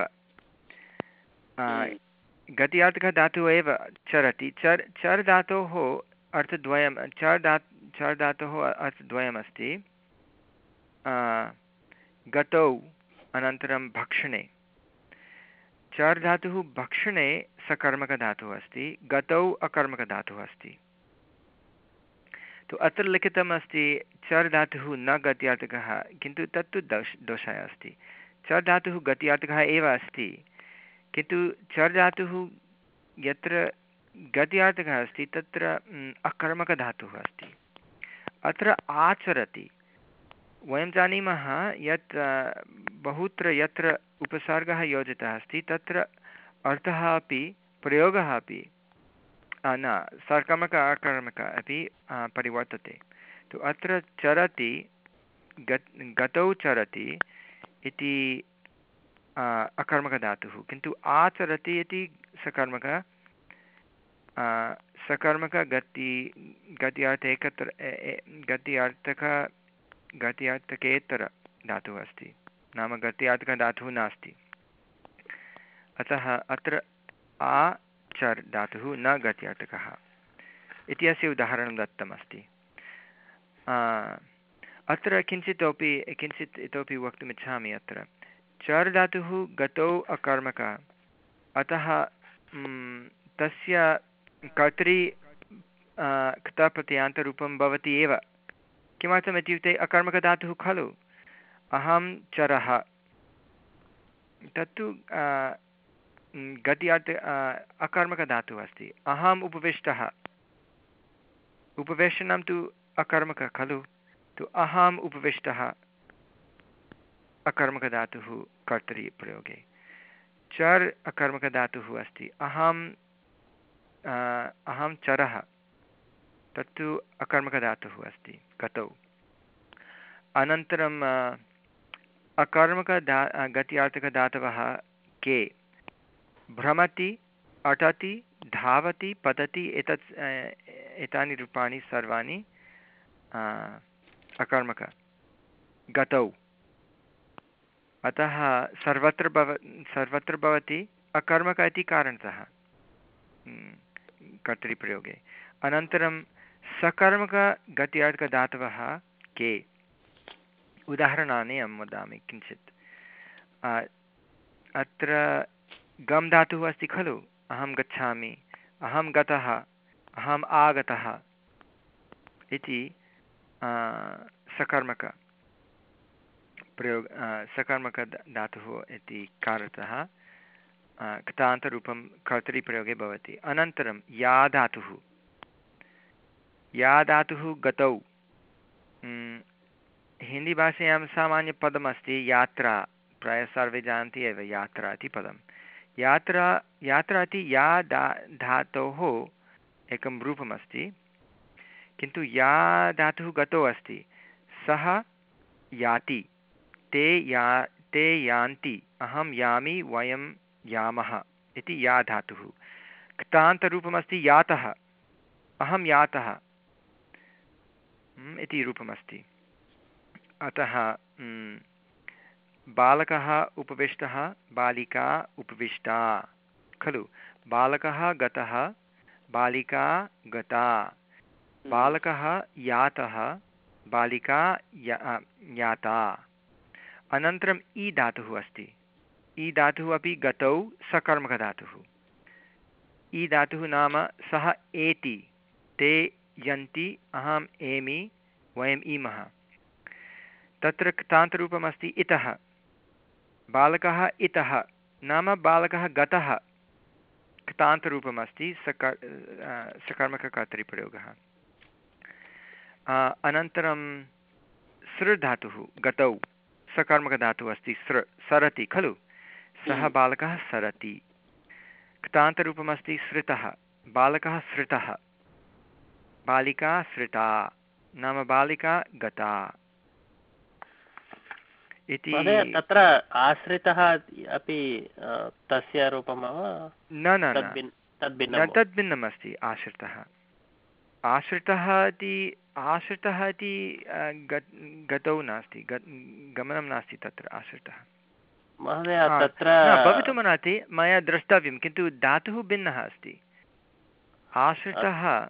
गत्यार्थकः धातुः एव चरति। चर् चर् धातोः अर्थद्वयं चर् धा चर् धातोः अर्थद्वयमस्ति गतौ अनन्तरं भक्षणे। चर् धातुः भक्षणे सकर्मकधातुः अस्ति गतौ अकर्मकधातुः अस्ति। तु अत्र लिखितम् अस्ति चर् धातुः न गत्यार्थकः किन्तु तत्तु दोष दोषः अस्ति। चर् धातुः गत्यार्थकः एव अस्ति। किन्तु चर् धातुः यत्र गत्यार्थकः अस्ति, तत्र अकर्मकधातुः अस्ति। अत्र आचरति। वयं जानीमः यत् बहुत्र यत्र उपसर्गः योजितः अस्ति, तत्र अर्थः अपि, प्रयोगः अपि न सकर्मक अकर्मक अपि परिवर्तते। तु अत्र चरति, गत्, गतौ चरति इति अकर्मकधातुः किन्तु आचरति इति सकर्मक सकर्मकगति गत्यार्थे एकत्र गत्यार्थक, गत्यार्थकेतर धातुः अस्ति। नाम गत्यार्थकधातुः नास्ति। अतः अत्र आ, चर् धातुः न गत्यार्थकः। इति अस्य उदाहरणं दत्तमस्ति। अत्र किञ्चित् इतोपि किञ्चित् इतोपि वक्तुमिच्छामि अत्र। चर् धातुः गतौ अकर्मक। अतः तस्य कर्तरि क्तप्रत्ययान्तरूपं भवति एव। किमर्थम् इत्युक्ते अकर्मकधातुः खलु? अहं चरः। तत्तु गत्यात् अकर्मकधातुः अस्ति। अहम् उपविष्टः। उपवेशनं तु अकर्मकः खलु? तु अहम् उपविष्टः। अकर्मकधातुः कर्तरीप्रयोगे चर् अकर्मकधातुः अस्ति। अहम् अहं चरः। तत्तु अकर्मकधातुः अस्ति। गतौ अनन्तरं अकर्मकधा गत्यार्थकधातवः के? भ्रमति, अटति, धावति, पतति, एतत् एतानि रूपाणि सर्वाणि अकर्मक। गतौ। अतः सर्वत्र भव, सर्वत्र भवति अकर्मक इति कारणतः। कर्तरिप्रयोगे अनन्तरं सकर्मकगत्यार्थकधातवः के? उदाहरणानि अहं वदामि, किञ्चित्। अत्र गम् धातुः अस्ति खलु? अहं गच्छामि। अहं गतः। अहम् आगतः। इति सकर्मक प्रयोग सकर्मक धातुः इति कारणतः कृतान्तरूपं कर्तरिप्रयोगे भवति। अनन्तरं या धातुः। या धातुः गतौ। हिन्दीभाषायां सामान्यपदमस्ति यात्रा। प्रायः सर्वे जानन्ति एव यात्रा इति पदं। यात्रा यात्रा इति या धा, धातोः एकं रूपमस्ति। किन्तु या धातुः गतो अस्ति। सः याति। ते या, ते यान्ति। अहं यामि, वयं यामः इति या धातुः। क्तान्तरूपमस्ति यातः। अहं यातः। इति रूपमस्ति। अतः बालकः उपविष्टः, बालिका उपविष्टा। खलु? बालकः गतः, बालिका गता। बालकः यातः, बालिका या याता। अनन्तरम् इ धातुः अस्ति। इ धातुः अपि गतौ सकर्मकधातुः। इ धातुः नाम सः एति। ते, यन्ति, अहम्, एमि, वयम् ईमः तत्र क्तान्तरूपमस्ति इतः। बालकः इतः नाम बालकः गतः। क्तान्तरूपमस्ति सक सकर्मककर्तरिप्रयोगः अनन्तरं सृधातुः गतौ सकर्मकधातुः अस्ति सृ सरति खलु? सः हम्म। बालकः सरति। क्तान्तरूपमस्ति सृतः बालकः सृतः। बालिका सृता नाम बालिका गता। इति तत्र आश्रितः अपि तस्य रूपं न न तद्भिन्नम्। अस्ति आश्रितः। आश्रितः इति आश्रितः इति गतौ नास्ति गमनं नास्ति तत्र आश्रितः। महोदय तत्र भवितुमर्हति मया द्रष्टव्यं किन्तु धातुः भिन्नः अस्ति। आश्रितः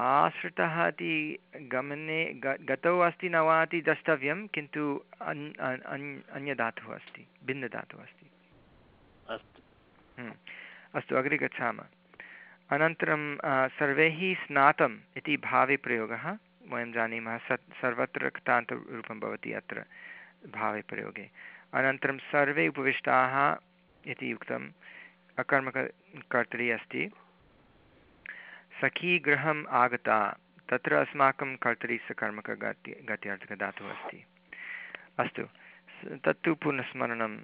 आश्रितः इति गमने गतौ अस्ति न वा इति द्रष्टव्यं किन्तु अन्यधातुः अस्ति भिन्नधातुः अस्ति। अस्तु। हम्म। अस्तु अग्रे गच्छामः। अनन्तरं सर्वैः स्नातम् इति भावे प्रयोगः वयं जानीमः स सर्वत्र क्तान्तरूपं भवति अत्र भावे प्रयोगे अनन्तरं सर्वे उपविष्टाः इति उक्तम् अकर्मकर्तरी अस्ति। सखी गृहम् आगता, तत्र अस्माकं कर्तरि सकर्मकगति गत्यर्थकधातुः अस्ति। अस्तु तत्तु पुनस्मरणम्,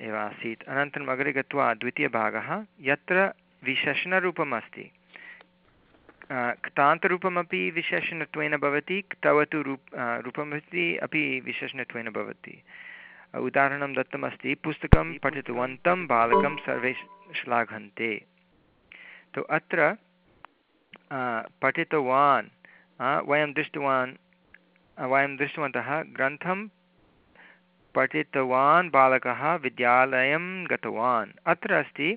एव आसीत्। अनन्तरम् अग्रे गत्वा द्वितीयभागः, यत्र विशेषणरूपम् अस्ति क्तान्तरूपमपि विशेषणत्वेन भवति, क्तवतु रूप रूपमपि अपि विशेषणत्वेन भवति। उदाहरणं दत्तमस्ति, पुस्तकं पठितवन्तं बालकं सर्वे श्लाघन्ते। तु अत्र पठितवान् वयं दृष्टवान् वयं दृष्टवन्तः ग्रन्थं पठितवान् बालकः विद्यालयं गतवान्। अत्र अस्ति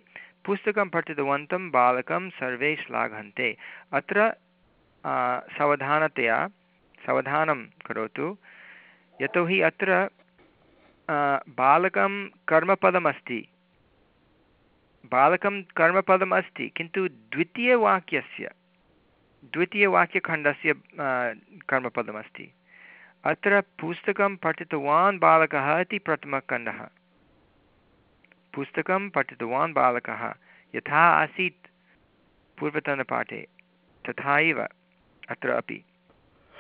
पुस्तकं पठितवन्तं बालकं सर्वे श्लाघन्ते। अत्र सावधानतया, सावधानं करोतु। यतोहि अत्र बालकं कर्मपदमस्ति। बालकं कर्मपदम् अस्ति किन्तु द्वितीयवाक्यस्य, द्वितीयवाक्यखण्डस्य कर्मपदमस्ति। अत्र पुस्तकं पठितवान् बालकः इति प्रथमखण्डः। पुस्तकं पठितवान् बालकः। यथा आसीत् पूर्वतनपाठे। तथा एव अत्र अपि।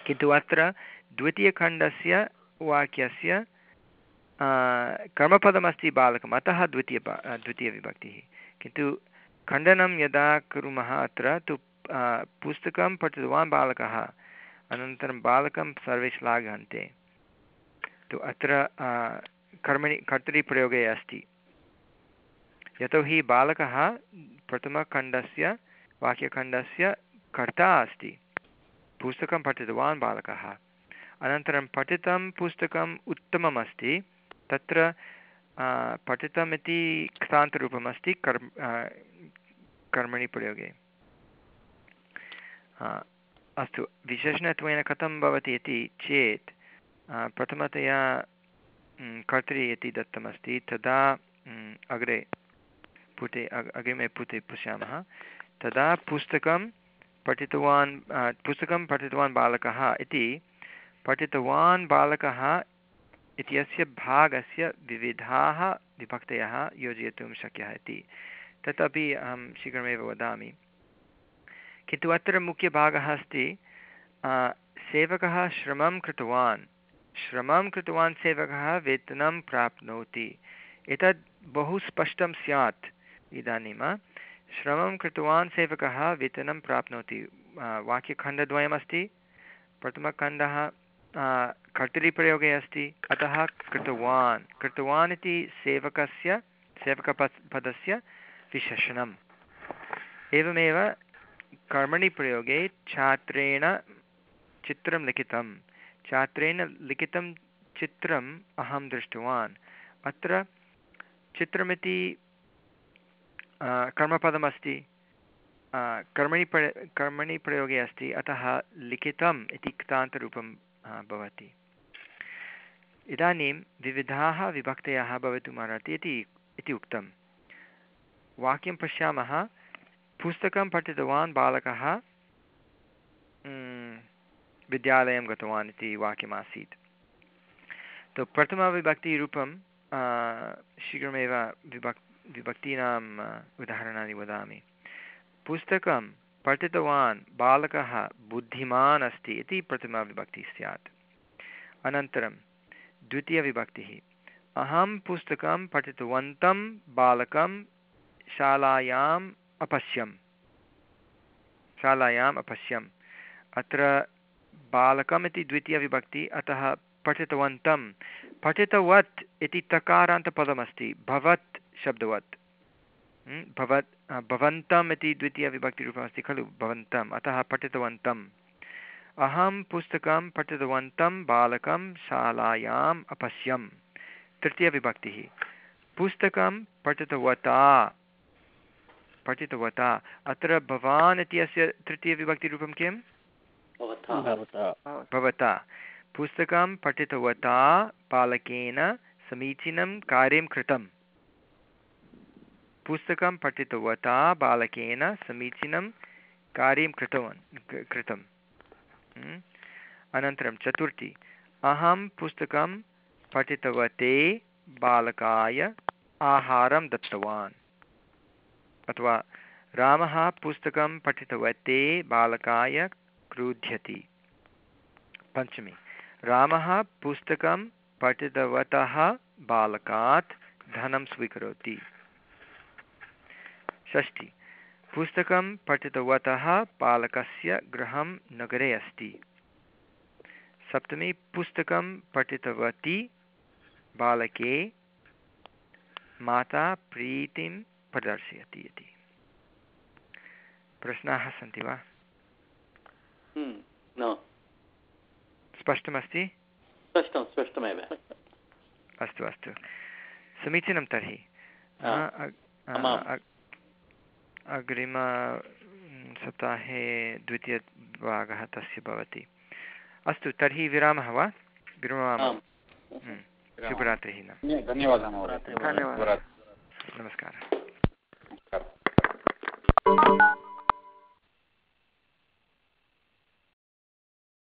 किन्तु अत्र द्वितीयखण्डस्य वाक्यस्य कर्मपदमस्ति बालकम्। अतः द्वितीय द्वितीयविभक्तिः किन्तु खण्डनं यदा कुर्मः अत्र, तु पुस्तकं पठितवान् बालकः। अनन्तरं बालकं सर्वे श्लाघन्ते तु अत्र कर्मणि कर्तरिप्रयोगे अस्ति। यतोहि बालकः प्रथमखण्डस्य वाक्यखण्डस्य कर्ता अस्ति। पुस्तकं पठितवान् बालकः। अनन्तरं पठितं पुस्तकम् उत्तमम् अस्ति। तत्र पठितम् इति क्तान्तरूपमस्ति कर्म कर्मणि प्रयोगे। अस्तु, विशेषणत्वेन कथं भवति इति चेत् प्रथमतया कर्तरि इति दत्तमस्ति। तदा अग्रे पुटे अग्रिमे पुटे पश्यामः तदा पुस्तकं पठितवान् पुस्तकं पठितवान् बालकः इति, पठितवान् बालकः इत्यस्य भागस्य विविधाः विभक्तयः योजयितुं शक्यः इति। तदपि अहं शीघ्रमेव वदामि। किन्तु अत्र मुख्यभागः अस्ति सेवकः श्रमं कृतवान्। श्रमं कृतवान् सेवकः वेतनं प्राप्नोति। एतद् बहु स्पष्टं स्यात्। इदानीं श्रमं कृतवान् सेवकः वेतनं प्राप्नोति। वाक्यखण्डद्वयमस्ति। प्रथमखण्डः कर्तरिप्रयोगे अस्ति। अतः कृतवान्। कृतवान् इति सेवकस्य, सेवकपद्, पदस्य विशेषणम्। एवमेव कर्मणि प्रयोगे छात्रेण चित्रं लिखितं छात्रेण लिखितं चित्रम् अहं दृष्टवान्। अत्र चित्रमिति कर्मपदमस्ति। कर्मणि प्र, कर्मणि प्रयोगे अस्ति, अतः लिखितम् इति क्तान्तरूपं भवति। इदानीं विविधाः विभक्तयः भवितुमर्हति इति इति उक्तं वाक्यं पश्यामः। पुस्तकं पठितवान् बालकः विद्यालयं गतवान् इति वाक्यमासीत्। तु प्रथमविभक्तिरूपं शीघ्रमेव विभक् विभक्तीनाम् उदाहरणानि वदामि। पुस्तकं पठितवान् बालकः बुद्धिमान् अस्ति इति प्रथमाविभक्तिः स्यात्। अनन्तरं द्वितीयविभक्तिः अहं पुस्तकं पठितवन्तं बालकं शालायाम् अपश्यं शालायाम् अपश्यम्। अत्र बालकम् इति द्वितीयविभक्ति अतः पठितवन्तं। पठितवत् इति तकारान्तपदमस्ति। भवत् शब्दवत्। भवत् भवन्तम् इति द्वितीयविभक्तिरूपमस्ति खलु भवन्तम् अतः पठितवन्तम् अहं पुस्तकं पठितवन्तं बालकं शालायाम् अपश्यं तृतीयविभक्तिः। पुस्तकं पठितवता पठितवता। अत्र भवान् इति अस्य तृतीयविभक्तिरूपं किं भवता। पुस्तकं पठितवता बालकेन समीचीनं कार्यं कृतं पुस्तकं पठितवता बालकेन समीचीनं कार्यं कृतवान् कृतं अनन्तरं चतुर्थी। अहं पुस्तकं पठितवते बालकाय आहारं दत्तवान्। अथवा रामः पुस्तकं पठितवते बालकाय क्रुध्यति। पञ्चमी। रामः पुस्तकं पठितवतः बालकात् धनं स्वीकरोति। षष्टि पुस्तकं पठितवतः बालकस्य गृहं नगरे अस्ति। सप्तमी पुस्तकं पठितवती बालके माता प्रीतिं प्रदर्शयति इति। प्रश्नाः सन्ति वा? हम्म, स्पष्टमस्ति? स्पष्टं स्पष्टमेव। अस्तु अस्तु। समीचीनं तर्हि। अग्रिम सप्ताहे द्वितीयभागः तस्य भवति। अस्तु तर्हि विरामः वा? विरमामः शुभरात्रिः धन्यवादः नमस्कारः।